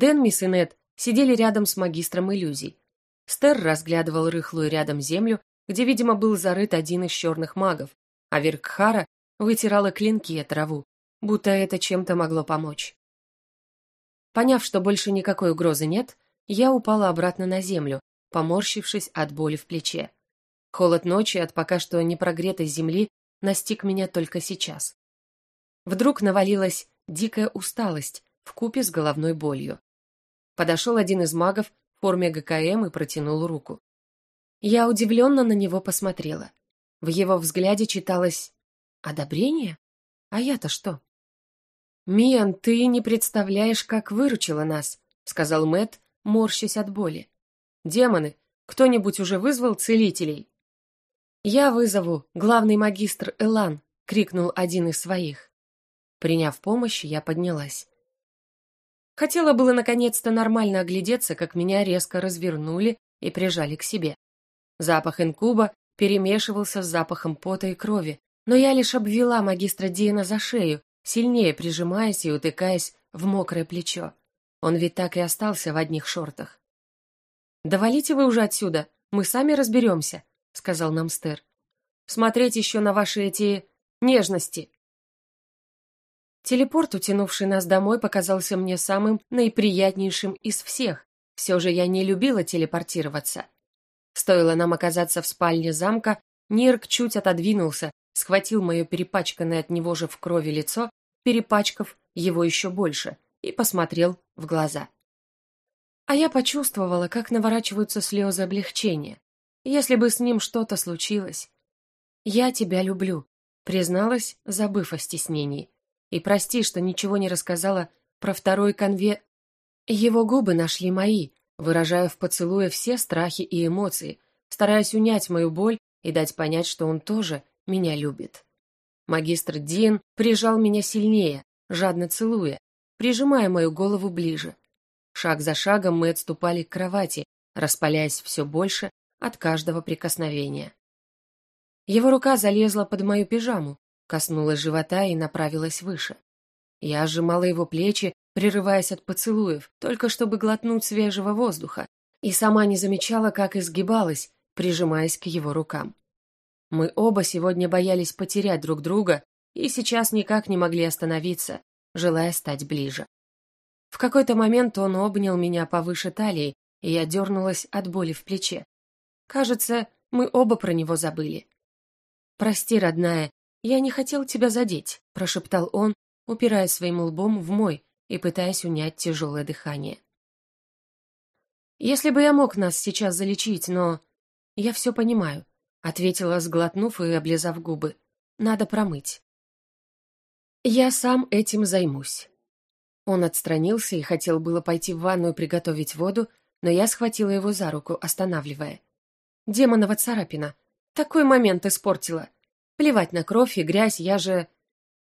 Дэн, и Нед сидели рядом с магистром иллюзий, Стер разглядывал рыхлую рядом землю, где, видимо, был зарыт один из черных магов, а Веркхара вытирала клинки от траву, будто это чем-то могло помочь. Поняв, что больше никакой угрозы нет, я упала обратно на землю, поморщившись от боли в плече. Холод ночи от пока что не прогретой земли настиг меня только сейчас. Вдруг навалилась дикая усталость в купе с головной болью. Подошел один из магов форме ГКМ и протянул руку. Я удивленно на него посмотрела. В его взгляде читалось «Одобрение? А я-то что?» «Миан, ты не представляешь, как выручила нас», — сказал Мэт, морщась от боли. «Демоны, кто-нибудь уже вызвал целителей?» «Я вызову, главный магистр Элан», — крикнул один из своих. Приняв помощь, я поднялась. Хотела было наконец-то нормально оглядеться, как меня резко развернули и прижали к себе. Запах инкуба перемешивался с запахом пота и крови, но я лишь обвела магистра Диена за шею, сильнее прижимаясь и утыкаясь в мокрое плечо. Он ведь так и остался в одних шортах. «Да валите вы уже отсюда, мы сами разберемся», — сказал нам Стер. «Смотреть еще на ваши эти нежности». Телепорт, утянувший нас домой, показался мне самым наиприятнейшим из всех. Все же я не любила телепортироваться. Стоило нам оказаться в спальне замка, Нирк чуть отодвинулся, схватил мое перепачканное от него же в крови лицо, перепачкав его еще больше, и посмотрел в глаза. А я почувствовала, как наворачиваются слезы облегчения. Если бы с ним что-то случилось. «Я тебя люблю», — призналась, забыв о стеснении. «И прости, что ничего не рассказала про второй конве...» Его губы нашли мои, выражая в поцелуе все страхи и эмоции, стараясь унять мою боль и дать понять, что он тоже меня любит. Магистр Дин прижал меня сильнее, жадно целуя, прижимая мою голову ближе. Шаг за шагом мы отступали к кровати, распаляясь все больше от каждого прикосновения. Его рука залезла под мою пижаму, коснулась живота и направилась выше. Я сжимала его плечи, прерываясь от поцелуев, только чтобы глотнуть свежего воздуха, и сама не замечала, как изгибалась, прижимаясь к его рукам. Мы оба сегодня боялись потерять друг друга и сейчас никак не могли остановиться, желая стать ближе. В какой-то момент он обнял меня повыше талии, и я дернулась от боли в плече. Кажется, мы оба про него забыли. «Прости, родная, я не хотел тебя задеть», — прошептал он, упирая своим лбом в мой и пытаясь унять тяжелое дыхание. «Если бы я мог нас сейчас залечить, но...» «Я все понимаю», — ответила, сглотнув и облизав губы. «Надо промыть». «Я сам этим займусь». Он отстранился и хотел было пойти в ванную приготовить воду, но я схватила его за руку, останавливая. «Демонова царапина. Такой момент испортила. Плевать на кровь и грязь, я же...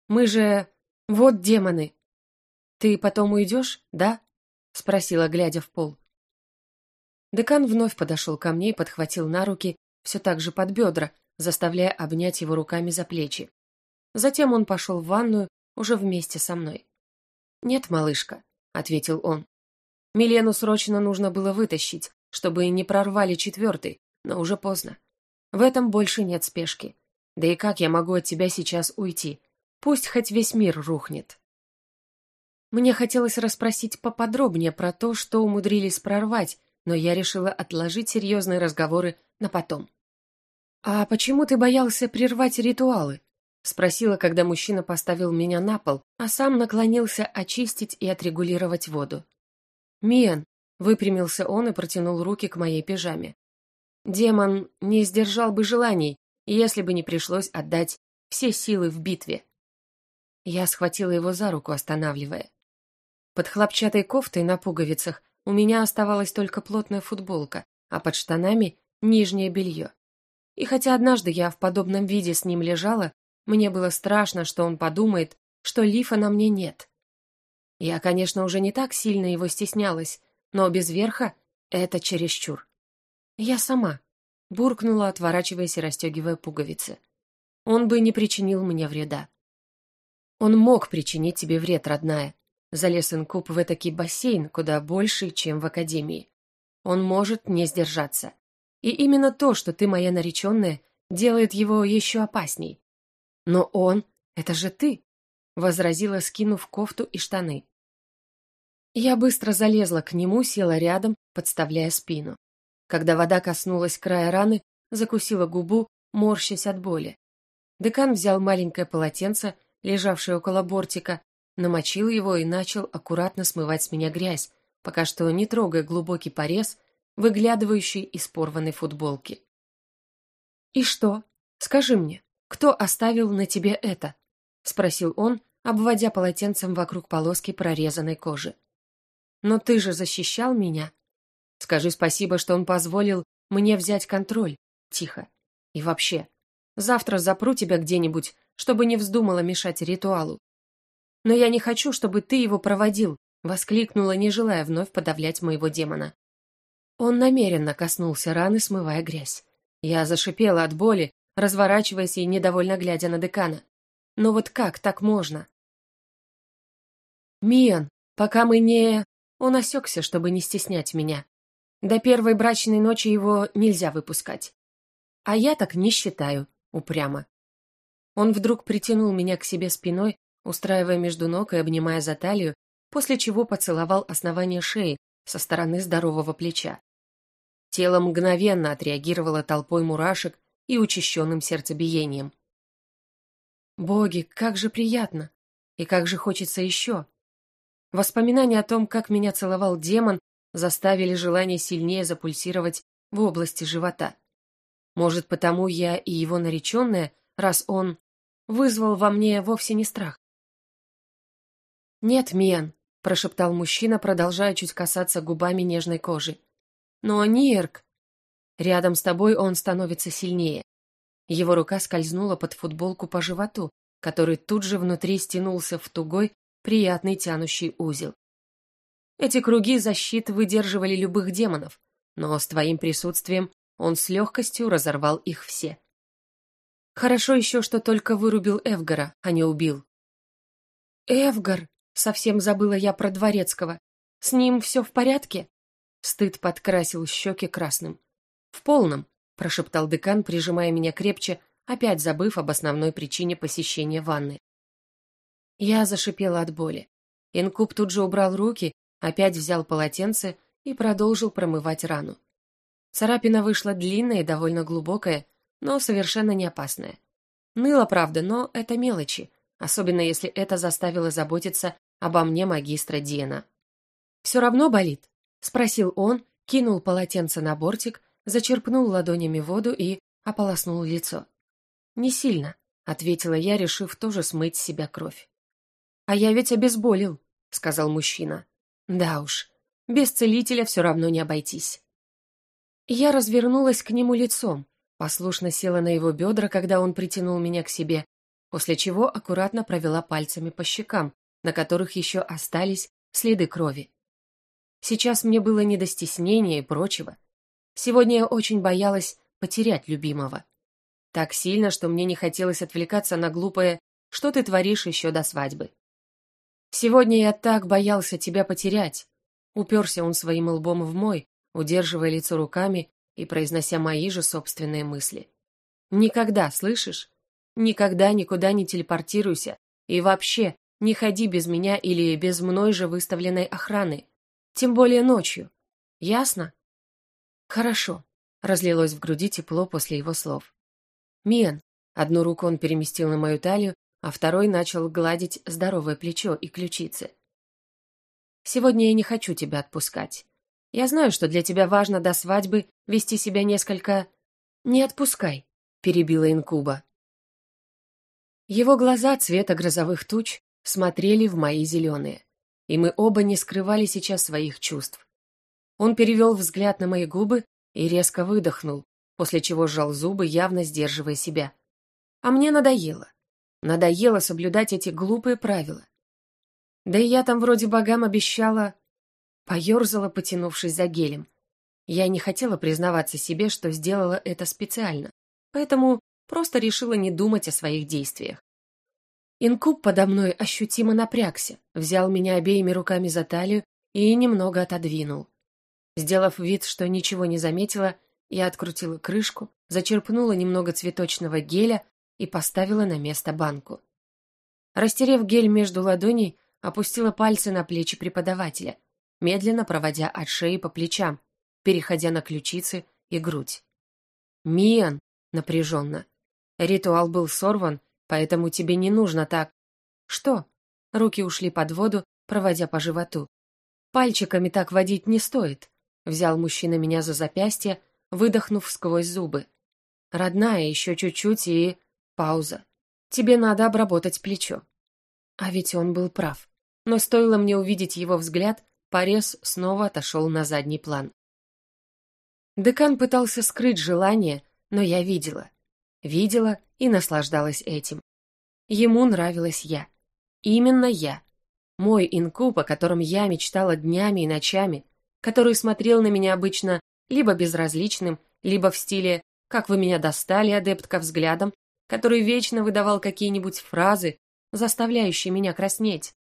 Мы же... Вот демоны. Ты потом уйдешь, да?» — спросила, глядя в пол. Декан вновь подошел ко мне и подхватил на руки, все так же под бедра, заставляя обнять его руками за плечи. Затем он пошел в ванную уже вместе со мной. «Нет, малышка», — ответил он. «Милену срочно нужно было вытащить, чтобы не прорвали четвертый, но уже поздно. В этом больше нет спешки. Да и как я могу от тебя сейчас уйти? Пусть хоть весь мир рухнет». Мне хотелось расспросить поподробнее про то, что умудрились прорвать, но я решила отложить серьезные разговоры на потом. «А почему ты боялся прервать ритуалы?» Спросила, когда мужчина поставил меня на пол, а сам наклонился очистить и отрегулировать воду. «Миан», — выпрямился он и протянул руки к моей пижаме. «Демон не сдержал бы желаний, если бы не пришлось отдать все силы в битве». Я схватила его за руку, останавливая. Под хлопчатой кофтой на пуговицах у меня оставалась только плотная футболка, а под штанами — нижнее белье. И хотя однажды я в подобном виде с ним лежала, мне было страшно, что он подумает, что лифа на мне нет. Я, конечно, уже не так сильно его стеснялась, но без верха это чересчур. Я сама, буркнула, отворачиваясь и расстегивая пуговицы. Он бы не причинил мне вреда. Он мог причинить тебе вред, родная. Залез инкуб в этакий бассейн, куда больше, чем в академии. Он может не сдержаться. И именно то, что ты моя нареченная, делает его еще опасней. «Но он — это же ты!» — возразила, скинув кофту и штаны. Я быстро залезла к нему, села рядом, подставляя спину. Когда вода коснулась края раны, закусила губу, морщась от боли. Декан взял маленькое полотенце, лежавшее около бортика, намочил его и начал аккуратно смывать с меня грязь, пока что не трогая глубокий порез, выглядывающий из порванной футболки. «И что? Скажи мне, «Кто оставил на тебе это?» — спросил он, обводя полотенцем вокруг полоски прорезанной кожи. «Но ты же защищал меня. Скажи спасибо, что он позволил мне взять контроль. Тихо. И вообще, завтра запру тебя где-нибудь, чтобы не вздумала мешать ритуалу. Но я не хочу, чтобы ты его проводил», — воскликнула, не желая вновь подавлять моего демона. Он намеренно коснулся раны, смывая грязь. Я зашипела от боли, разворачиваясь и недовольно глядя на декана. Но вот как так можно? Миан, пока мы не...» Он осекся, чтобы не стеснять меня. До первой брачной ночи его нельзя выпускать. А я так не считаю, упрямо. Он вдруг притянул меня к себе спиной, устраивая между ног и обнимая за талию, после чего поцеловал основание шеи со стороны здорового плеча. Тело мгновенно отреагировало толпой мурашек и учащенным сердцебиением. Боги, как же приятно! И как же хочется еще! Воспоминания о том, как меня целовал демон, заставили желание сильнее запульсировать в области живота. Может, потому я и его нареченная, раз он вызвал во мне вовсе не страх. «Нет, Миан», — прошептал мужчина, продолжая чуть касаться губами нежной кожи. «Но, Нирк, рядом с тобой он становится сильнее». Его рука скользнула под футболку по животу, который тут же внутри стянулся в тугой, приятный тянущий узел. Эти круги защит выдерживали любых демонов, но с твоим присутствием он с легкостью разорвал их все. Хорошо еще, что только вырубил Эвгара, а не убил. «Эвгар!» — совсем забыла я про Дворецкого. «С ним все в порядке?» Стыд подкрасил щеки красным. «В полном», — прошептал декан, прижимая меня крепче, опять забыв об основной причине посещения ванны. Я зашипела от боли. Инкуб тут же убрал руки, опять взял полотенце и продолжил промывать рану. Царапина вышла длинная и довольно глубокая, но совершенно не опасная. Ныло, правда, но это мелочи, особенно если это заставило заботиться обо мне магистра Диена. «Все равно болит?» — спросил он, кинул полотенце на бортик, зачерпнул ладонями воду и ополоснул лицо. «Не сильно», — ответила я, решив тоже смыть с себя кровь. «А я ведь обезболил», — сказал мужчина. «Да уж, без целителя все равно не обойтись». Я развернулась к нему лицом, послушно села на его бедра, когда он притянул меня к себе, после чего аккуратно провела пальцами по щекам, на которых еще остались следы крови. Сейчас мне было не до стеснения и прочего. Сегодня я очень боялась потерять любимого. Так сильно, что мне не хотелось отвлекаться на глупое «что ты творишь еще до свадьбы?». «Сегодня я так боялся тебя потерять», — уперся он своим лбом в мой, удерживая лицо руками и произнося мои же собственные мысли. «Никогда, слышишь? Никогда никуда не телепортируйся и вообще не ходи без меня или без мной же выставленной охраны, тем более ночью. Ясно?» «Хорошо», — разлилось в груди тепло после его слов. «Миан», — одну руку он переместил на мою талию, а второй начал гладить здоровое плечо и ключицы. «Сегодня я не хочу тебя отпускать. Я знаю, что для тебя важно до свадьбы вести себя несколько... Не отпускай», — перебила инкуба. Его глаза цвета грозовых туч смотрели в мои зеленые, и мы оба не скрывали сейчас своих чувств. Он перевел взгляд на мои губы и резко выдохнул, после чего сжал зубы, явно сдерживая себя. А мне надоело. Надоело соблюдать эти глупые правила. Да и я там вроде богам обещала... Поерзала, потянувшись за гелем. Я не хотела признаваться себе, что сделала это специально, поэтому просто решила не думать о своих действиях. Инкуб подо мной ощутимо напрягся, взял меня обеими руками за талию и немного отодвинул. Сделав вид, что ничего не заметила, я открутила крышку, зачерпнула немного цветочного геля и поставила на место банку. Растерев гель между ладоней, опустила пальцы на плечи преподавателя, медленно проводя от шеи по плечам, переходя на ключицы и грудь. «Миан!» — напряженно. «Ритуал был сорван, поэтому тебе не нужно так...» «Что?» Руки ушли под воду, проводя по животу. «Пальчиками так водить не стоит», — взял мужчина меня за запястье, выдохнув сквозь зубы. «Родная, еще чуть-чуть и...» Пауза. «Тебе надо обработать плечо». А ведь он был прав. Но стоило мне увидеть его взгляд, порез снова отошел на задний план. Декан пытался скрыть желание, но я видела. Видела и наслаждалась этим. Ему нравилась я. Именно я. Мой инкуб, о котором я мечтала днями и ночами, который смотрел на меня обычно либо безразличным, либо в стиле «как вы меня достали, адептка, взглядом», который вечно выдавал какие-нибудь фразы, заставляющие меня краснеть.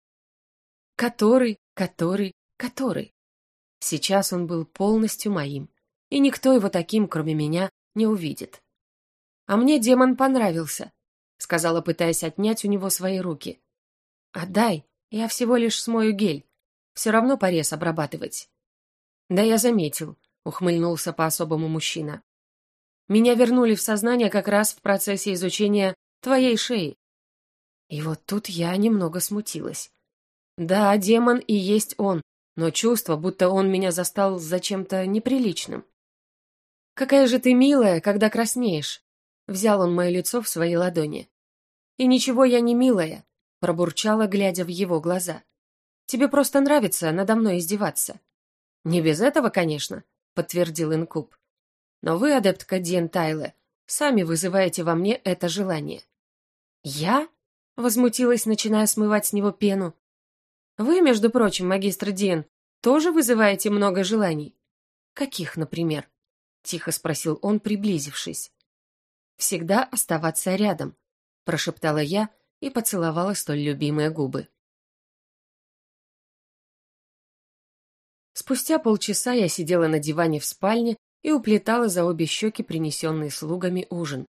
Который, который, который. Сейчас он был полностью моим, и никто его таким, кроме меня, не увидит. «А мне демон понравился», — сказала, пытаясь отнять у него свои руки. «Отдай, я всего лишь смою гель. Все равно порез обрабатывать». «Да я заметил», — ухмыльнулся по-особому мужчина. «Меня вернули в сознание как раз в процессе изучения твоей шеи». И вот тут я немного смутилась. Да, демон и есть он, но чувство, будто он меня застал за чем-то неприличным. «Какая же ты милая, когда краснеешь!» Взял он мое лицо в свои ладони. «И ничего я не милая», — пробурчала, глядя в его глаза. «Тебе просто нравится надо мной издеваться». «Не без этого, конечно», — подтвердил Инкуб. «Но вы, адептка Ден Тайле, сами вызываете во мне это желание». «Я?» — возмутилась, начиная смывать с него пену. «Вы, между прочим, магистр Ден, тоже вызываете много желаний?» «Каких, например?» тихо спросил он, приблизившись. Всегда оставаться рядом, прошептала я и поцеловала столь любимые губы. Спустя полчаса я сидела на диване в спальне и уплетала за обе щеки принесенный слугами ужин.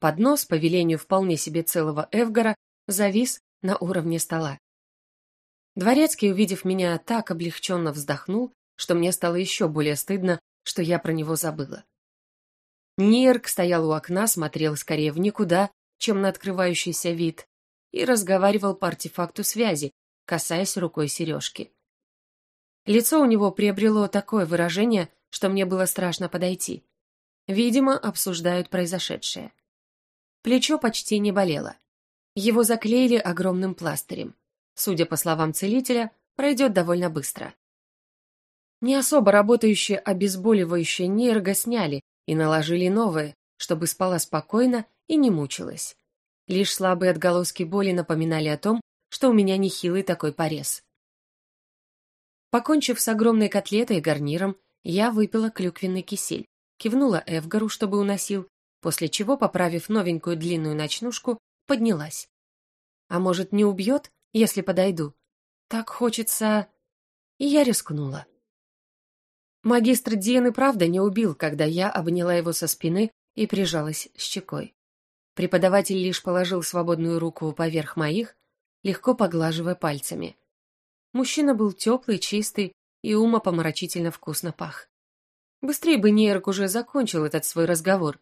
Поднос, по велению вполне себе целого Эвгара, завис на уровне стола. Дворецкий, увидев меня, так облегченно вздохнул, что мне стало еще более стыдно что я про него забыла. Нирк стоял у окна, смотрел скорее в никуда, чем на открывающийся вид, и разговаривал по артефакту связи, касаясь рукой сережки. Лицо у него приобрело такое выражение, что мне было страшно подойти. Видимо, обсуждают произошедшее. Плечо почти не болело. Его заклеили огромным пластырем. Судя по словам целителя, пройдет довольно быстро. Не особо работающее обезболивающее нейрго сняли и наложили новое, чтобы спала спокойно и не мучилась. Лишь слабые отголоски боли напоминали о том, что у меня нехилый такой порез. Покончив с огромной котлетой и гарниром, я выпила клюквенный кисель, кивнула Эвгару, чтобы уносил, после чего, поправив новенькую длинную ночнушку, поднялась. А может, не убьет, если подойду? Так хочется... И я рискнула. Магистр Диен правда не убил, когда я обняла его со спины и прижалась щекой. Преподаватель лишь положил свободную руку поверх моих, легко поглаживая пальцами. Мужчина был теплый, чистый и умопомрачительно вкусно пах. Быстрее бы Нейрок уже закончил этот свой разговор.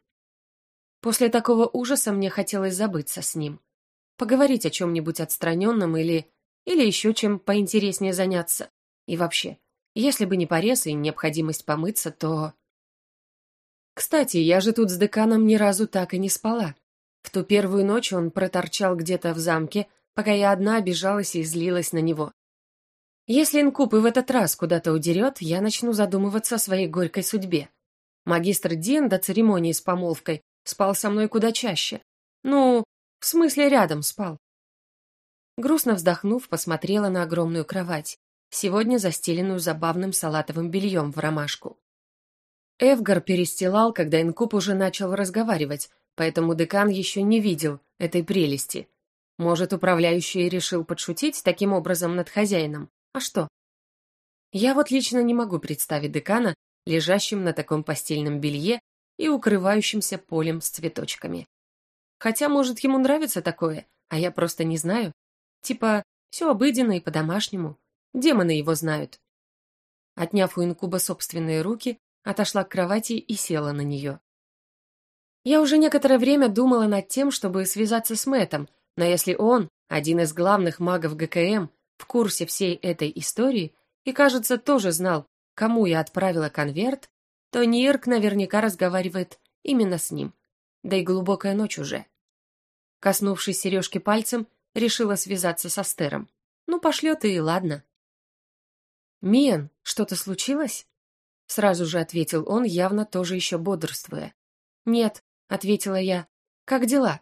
После такого ужаса мне хотелось забыться с ним. Поговорить о чем-нибудь отстраненном или... или еще чем поинтереснее заняться. И вообще, если бы не порез и необходимость помыться, то... Кстати, я же тут с деканом ни разу так и не спала. В ту первую ночь он проторчал где-то в замке, пока я одна обижалась и злилась на него. Если инкуб и в этот раз куда-то удерет, я начну задумываться о своей горькой судьбе. Магистр Дин до церемонии с помолвкой спал со мной куда чаще. Ну, в смысле рядом спал. Грустно вздохнув, посмотрела на огромную кровать сегодня застеленную забавным салатовым бельем в ромашку. Эвгар перестилал, когда Инкуб уже начал разговаривать, поэтому декан еще не видел этой прелести. Может, управляющий решил подшутить таким образом над хозяином. А что? Я вот лично не могу представить декана, лежащим на таком постельном белье и укрывающимся полем с цветочками. Хотя, может, ему нравится такое, а я просто не знаю. Типа, все обыденно и по-домашнему. Демоны его знают. Отняв у инкуба собственные руки, отошла к кровати и села на нее. Я уже некоторое время думала над тем, чтобы связаться с Мэтом, но если он, один из главных магов ГКМ, в курсе всей этой истории и, кажется, тоже знал, кому я отправила конверт, то Нирк наверняка разговаривает именно с ним. Да и глубокая ночь уже. Коснувшись сережки пальцем, решила связаться со Стером. Ну, пошлет и ладно. «Миен, что-то случилось?» Сразу же ответил он, явно тоже еще бодрствуя. «Нет», — ответила я. «Как дела?»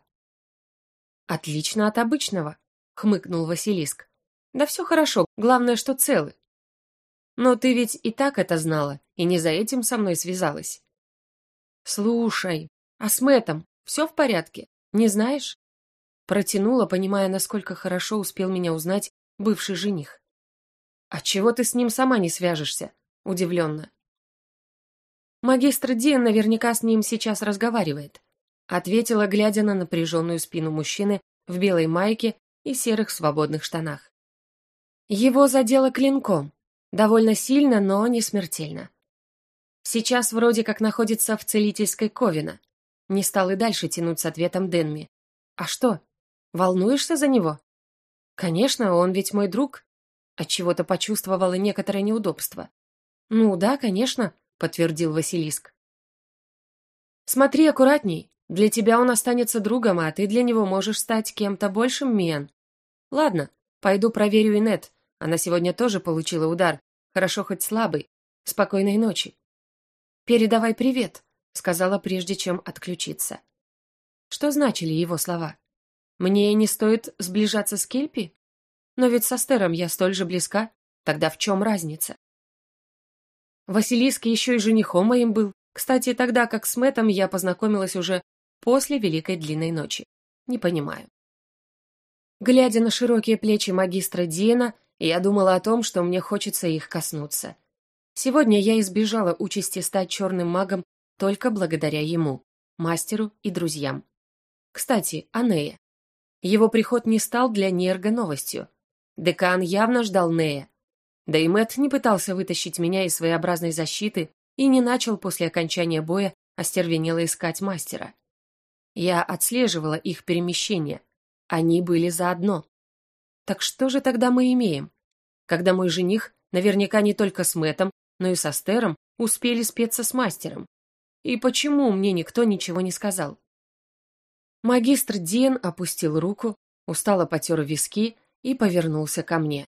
«Отлично от обычного», — хмыкнул Василиск. «Да все хорошо, главное, что целы». «Но ты ведь и так это знала, и не за этим со мной связалась». «Слушай, а с Мэтом все в порядке? Не знаешь?» Протянула, понимая, насколько хорошо успел меня узнать бывший жених. «А чего ты с ним сама не свяжешься?» — удивленно. «Магистр Дин наверняка с ним сейчас разговаривает», — ответила, глядя на напряженную спину мужчины в белой майке и серых свободных штанах. Его задело клинком. Довольно сильно, но не смертельно. Сейчас вроде как находится в целительской Ковина. Не стал и дальше тянуть с ответом Денми. А что, волнуешься за него? Конечно, он ведь мой друг. Отчего-то почувствовала некоторое неудобство. Ну да, конечно, подтвердил Василиск. Смотри аккуратней. Для тебя он останется другом, а ты для него можешь стать кем-то большим, Миан. Ладно, пойду проверю Инет. Она сегодня тоже получила удар. Хорошо хоть слабый. Спокойной ночи. «Передавай привет», — сказала, прежде чем отключиться. Что значили его слова? Мне не стоит сближаться с Кельпи? Но ведь со Стером я столь же близка. Тогда в чем разница? Василиск еще и женихом моим был. Кстати, тогда как с Мэтом я познакомилась уже после Великой Длинной Ночи. Не понимаю. Глядя на широкие плечи магистра Диена, я думала о том, что мне хочется их коснуться. Сегодня я избежала участи стать черным магом только благодаря ему, мастеру и друзьям. Кстати, о Нее. Его приход не стал для Нерга новостью. Декан явно ждал Нея. Да и Мэтт не пытался вытащить меня из своеобразной защиты и не начал после окончания боя остервенело искать мастера. Я отслеживала их перемещение. Они были заодно. Так что же тогда мы имеем? Когда мой жених, наверняка не только с Мэтом, но и со Стером, успели спеться с мастером. И почему мне никто ничего не сказал? Магистр Диен опустил руку, устало потер виски и повернулся ко мне.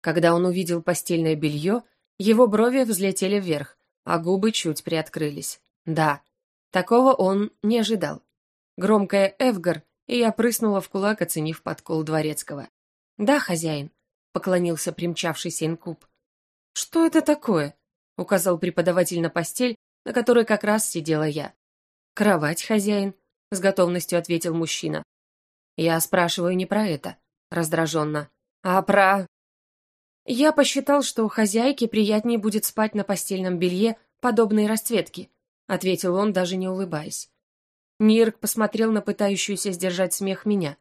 Когда он увидел постельное белье, его брови взлетели вверх, а губы чуть приоткрылись. Да, такого он не ожидал. Громкое «Эвгар», и я прыснула в кулак, оценив подкол дворецкого. «Да, хозяин», — поклонился примчавшийся инкуб. «Что это такое?» — указал преподаватель на постель, на которой как раз сидела я. «Кровать, хозяин», — с готовностью ответил мужчина. «Я спрашиваю не про это», — раздраженно, «а про...» Я посчитал, что у хозяйки приятнее будет спать на постельном белье подобной расцветки, ответил он, даже не улыбаясь. Нирк посмотрел на пытающуюся сдержать смех меня.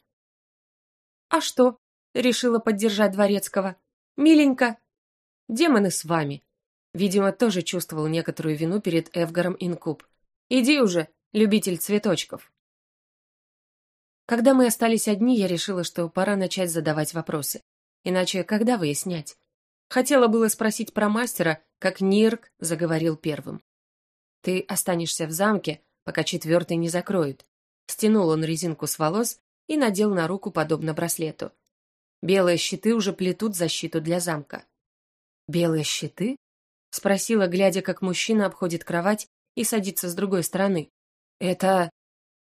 «А что?» Решила поддержать Дворецкого. «Миленько!» «Демоны с вами!» Видимо, тоже чувствовал некоторую вину перед Эвгаром Инкуб. «Иди уже, любитель цветочков!» Когда мы остались одни, я решила, что пора начать задавать вопросы. Иначе когда выяснять? Хотела было спросить про мастера, как Нирк заговорил первым. «Ты останешься в замке, пока четвертый не закроют». Стянул он резинку с волос и надел на руку подобно браслету. Белые щиты уже плетут защиту для замка. «Белые щиты?» — спросила, глядя, как мужчина обходит кровать и садится с другой стороны. «Это...»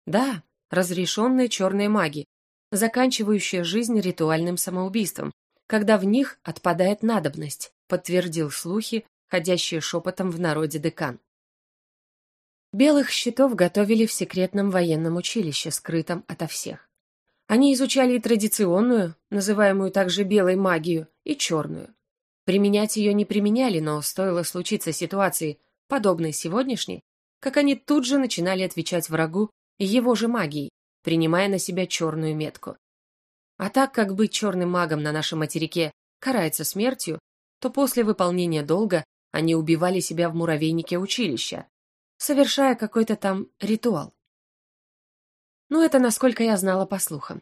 «Да, разрешенные черные маги, заканчивающие жизнь ритуальным самоубийством, когда в них отпадает надобность», подтвердил слухи, ходящие шепотом в народе декан. Белых щитов готовили в секретном военном училище, скрытом ото всех. Они изучали и традиционную, называемую также белой магию, и черную. Применять ее не применяли, но стоило случиться ситуации, подобной сегодняшней, как они тут же начинали отвечать врагу его же магией, принимая на себя черную метку. А так как быть черным магом на нашем материке карается смертью, то после выполнения долга они убивали себя в муравейнике училища, совершая какой-то там ритуал. Ну, это насколько я знала по слухам.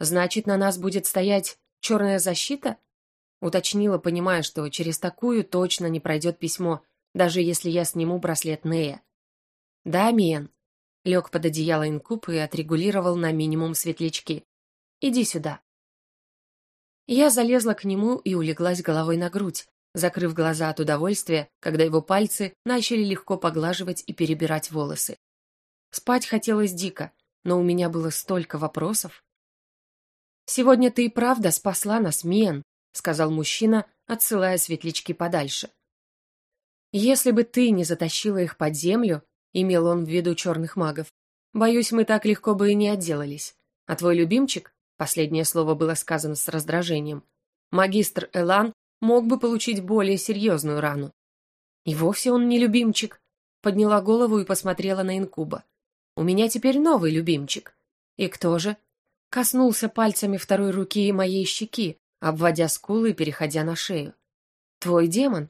Значит, на нас будет стоять черная защита? Уточнила, понимая, что через такую точно не пройдет письмо, даже если я сниму браслет Нея. Да, Миен. Лег под одеяло инкуб и отрегулировал на минимум светлячки. Иди сюда. Я залезла к нему и улеглась головой на грудь, закрыв глаза от удовольствия, когда его пальцы начали легко поглаживать и перебирать волосы. Спать хотелось дико, но у меня было столько вопросов. «Сегодня ты и правда спасла нас, Мен», — сказал мужчина, отсылая светлячки подальше. «Если бы ты не затащила их под землю», — имел он в виду черных магов, «боюсь, мы так легко бы и не отделались. А твой любимчик, последнее слово было сказано с раздражением, магистр Элан, мог бы получить более серьезную рану. И вовсе он не любимчик. Подняла голову и посмотрела на инкуба. У меня теперь новый любимчик. И кто же? Коснулся пальцами второй руки моей щеки, обводя скулы и переходя на шею. Твой демон?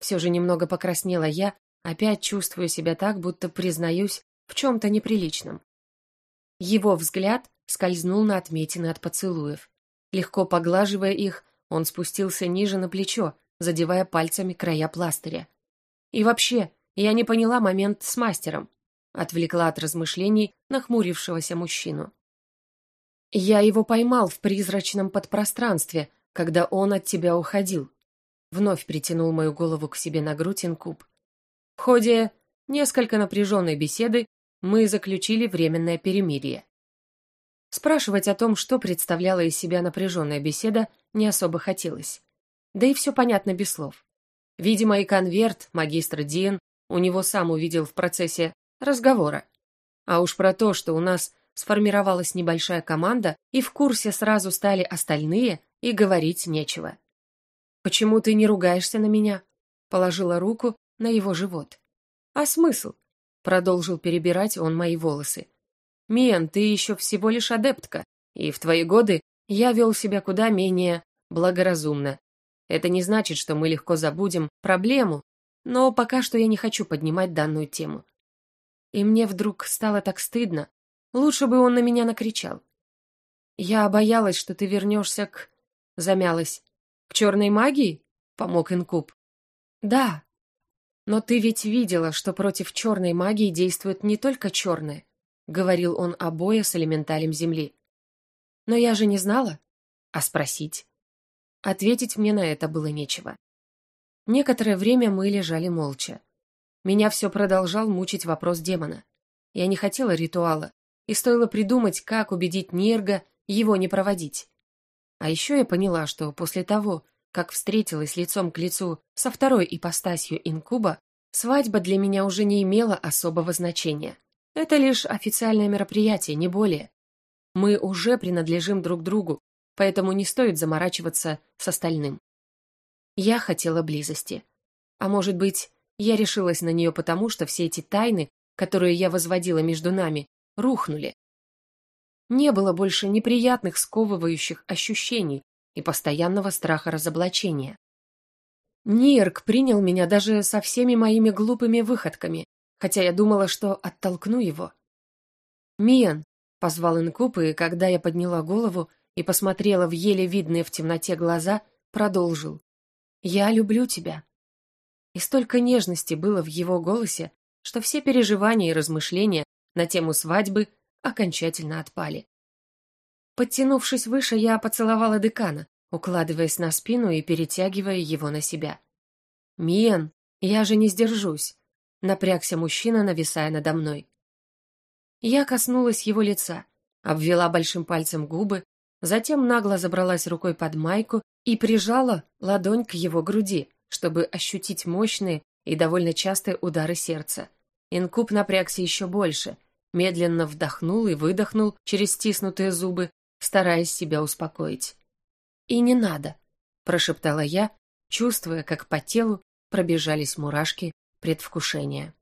Все же немного покраснела я, опять чувствую себя так, будто признаюсь в чем-то неприличном. Его взгляд скользнул на отметины от поцелуев. Легко поглаживая их, он спустился ниже на плечо, задевая пальцами края пластыря. И вообще, я не поняла момент с мастером. Отвлекла от размышлений нахмурившегося мужчину. Я его поймал в призрачном подпространстве, когда он от тебя уходил. Вновь притянул мою голову к себе на грудь инкуб. В ходе несколько напряженной беседы мы заключили временное перемирие. Спрашивать о том, что представляла из себя напряженная беседа, не особо хотелось. Да и все понятно без слов. Видимо, и конверт магистр Дин у него сам увидел в процессе разговора. А уж про то, что у нас сформировалась небольшая команда, и в курсе сразу стали остальные, и говорить нечего. «Почему ты не ругаешься на меня?» Положила руку на его живот. «А смысл?» Продолжил перебирать он мои волосы. «Миан, ты еще всего лишь адептка, и в твои годы я вел себя куда менее благоразумно. Это не значит, что мы легко забудем проблему, но пока что я не хочу поднимать данную тему. И мне вдруг стало так стыдно. Лучше бы он на меня накричал. Я боялась, что ты вернешься к... Замялась. К черной магии? Помог инкуб. Да. Но ты ведь видела, что против черной магии действует не только черная, говорил он обоя с элементалем земли. Но я же не знала. А спросить? Ответить мне на это было нечего. Некоторое время мы лежали молча. Меня все продолжал мучить вопрос демона. Я не хотела ритуала, и стоило придумать, как убедить Нерга его не проводить. А еще я поняла, что после того, как встретилась лицом к лицу со второй ипостасью инкуба, свадьба для меня уже не имела особого значения. Это лишь официальное мероприятие, не более. Мы уже принадлежим друг другу, поэтому не стоит заморачиваться с остальным. Я хотела близости. А может быть, я решилась на нее потому, что все эти тайны, которые я возводила между нами, рухнули. Не было больше неприятных сковывающих ощущений и постоянного страха разоблачения. Нирк принял меня даже со всеми моими глупыми выходками, хотя я думала, что оттолкну его. «Миан», Позвал инкуб, и когда я подняла голову и посмотрела в еле видные в темноте глаза, продолжил. «Я люблю тебя». И столько нежности было в его голосе, что все переживания и размышления на тему свадьбы окончательно отпали. Подтянувшись выше, я поцеловала декана, укладываясь на спину и перетягивая его на себя. «Миен, я же не сдержусь», — напрягся мужчина, нависая надо мной. Я коснулась его лица, обвела большим пальцем губы, затем нагло забралась рукой под майку и прижала ладонь к его груди, чтобы ощутить мощные и довольно частые удары сердца. Инкуб напрягся еще больше, медленно вдохнул и выдохнул через стиснутые зубы, стараясь себя успокоить. «И не надо», — прошептала я, чувствуя, как по телу пробежались мурашки предвкушения.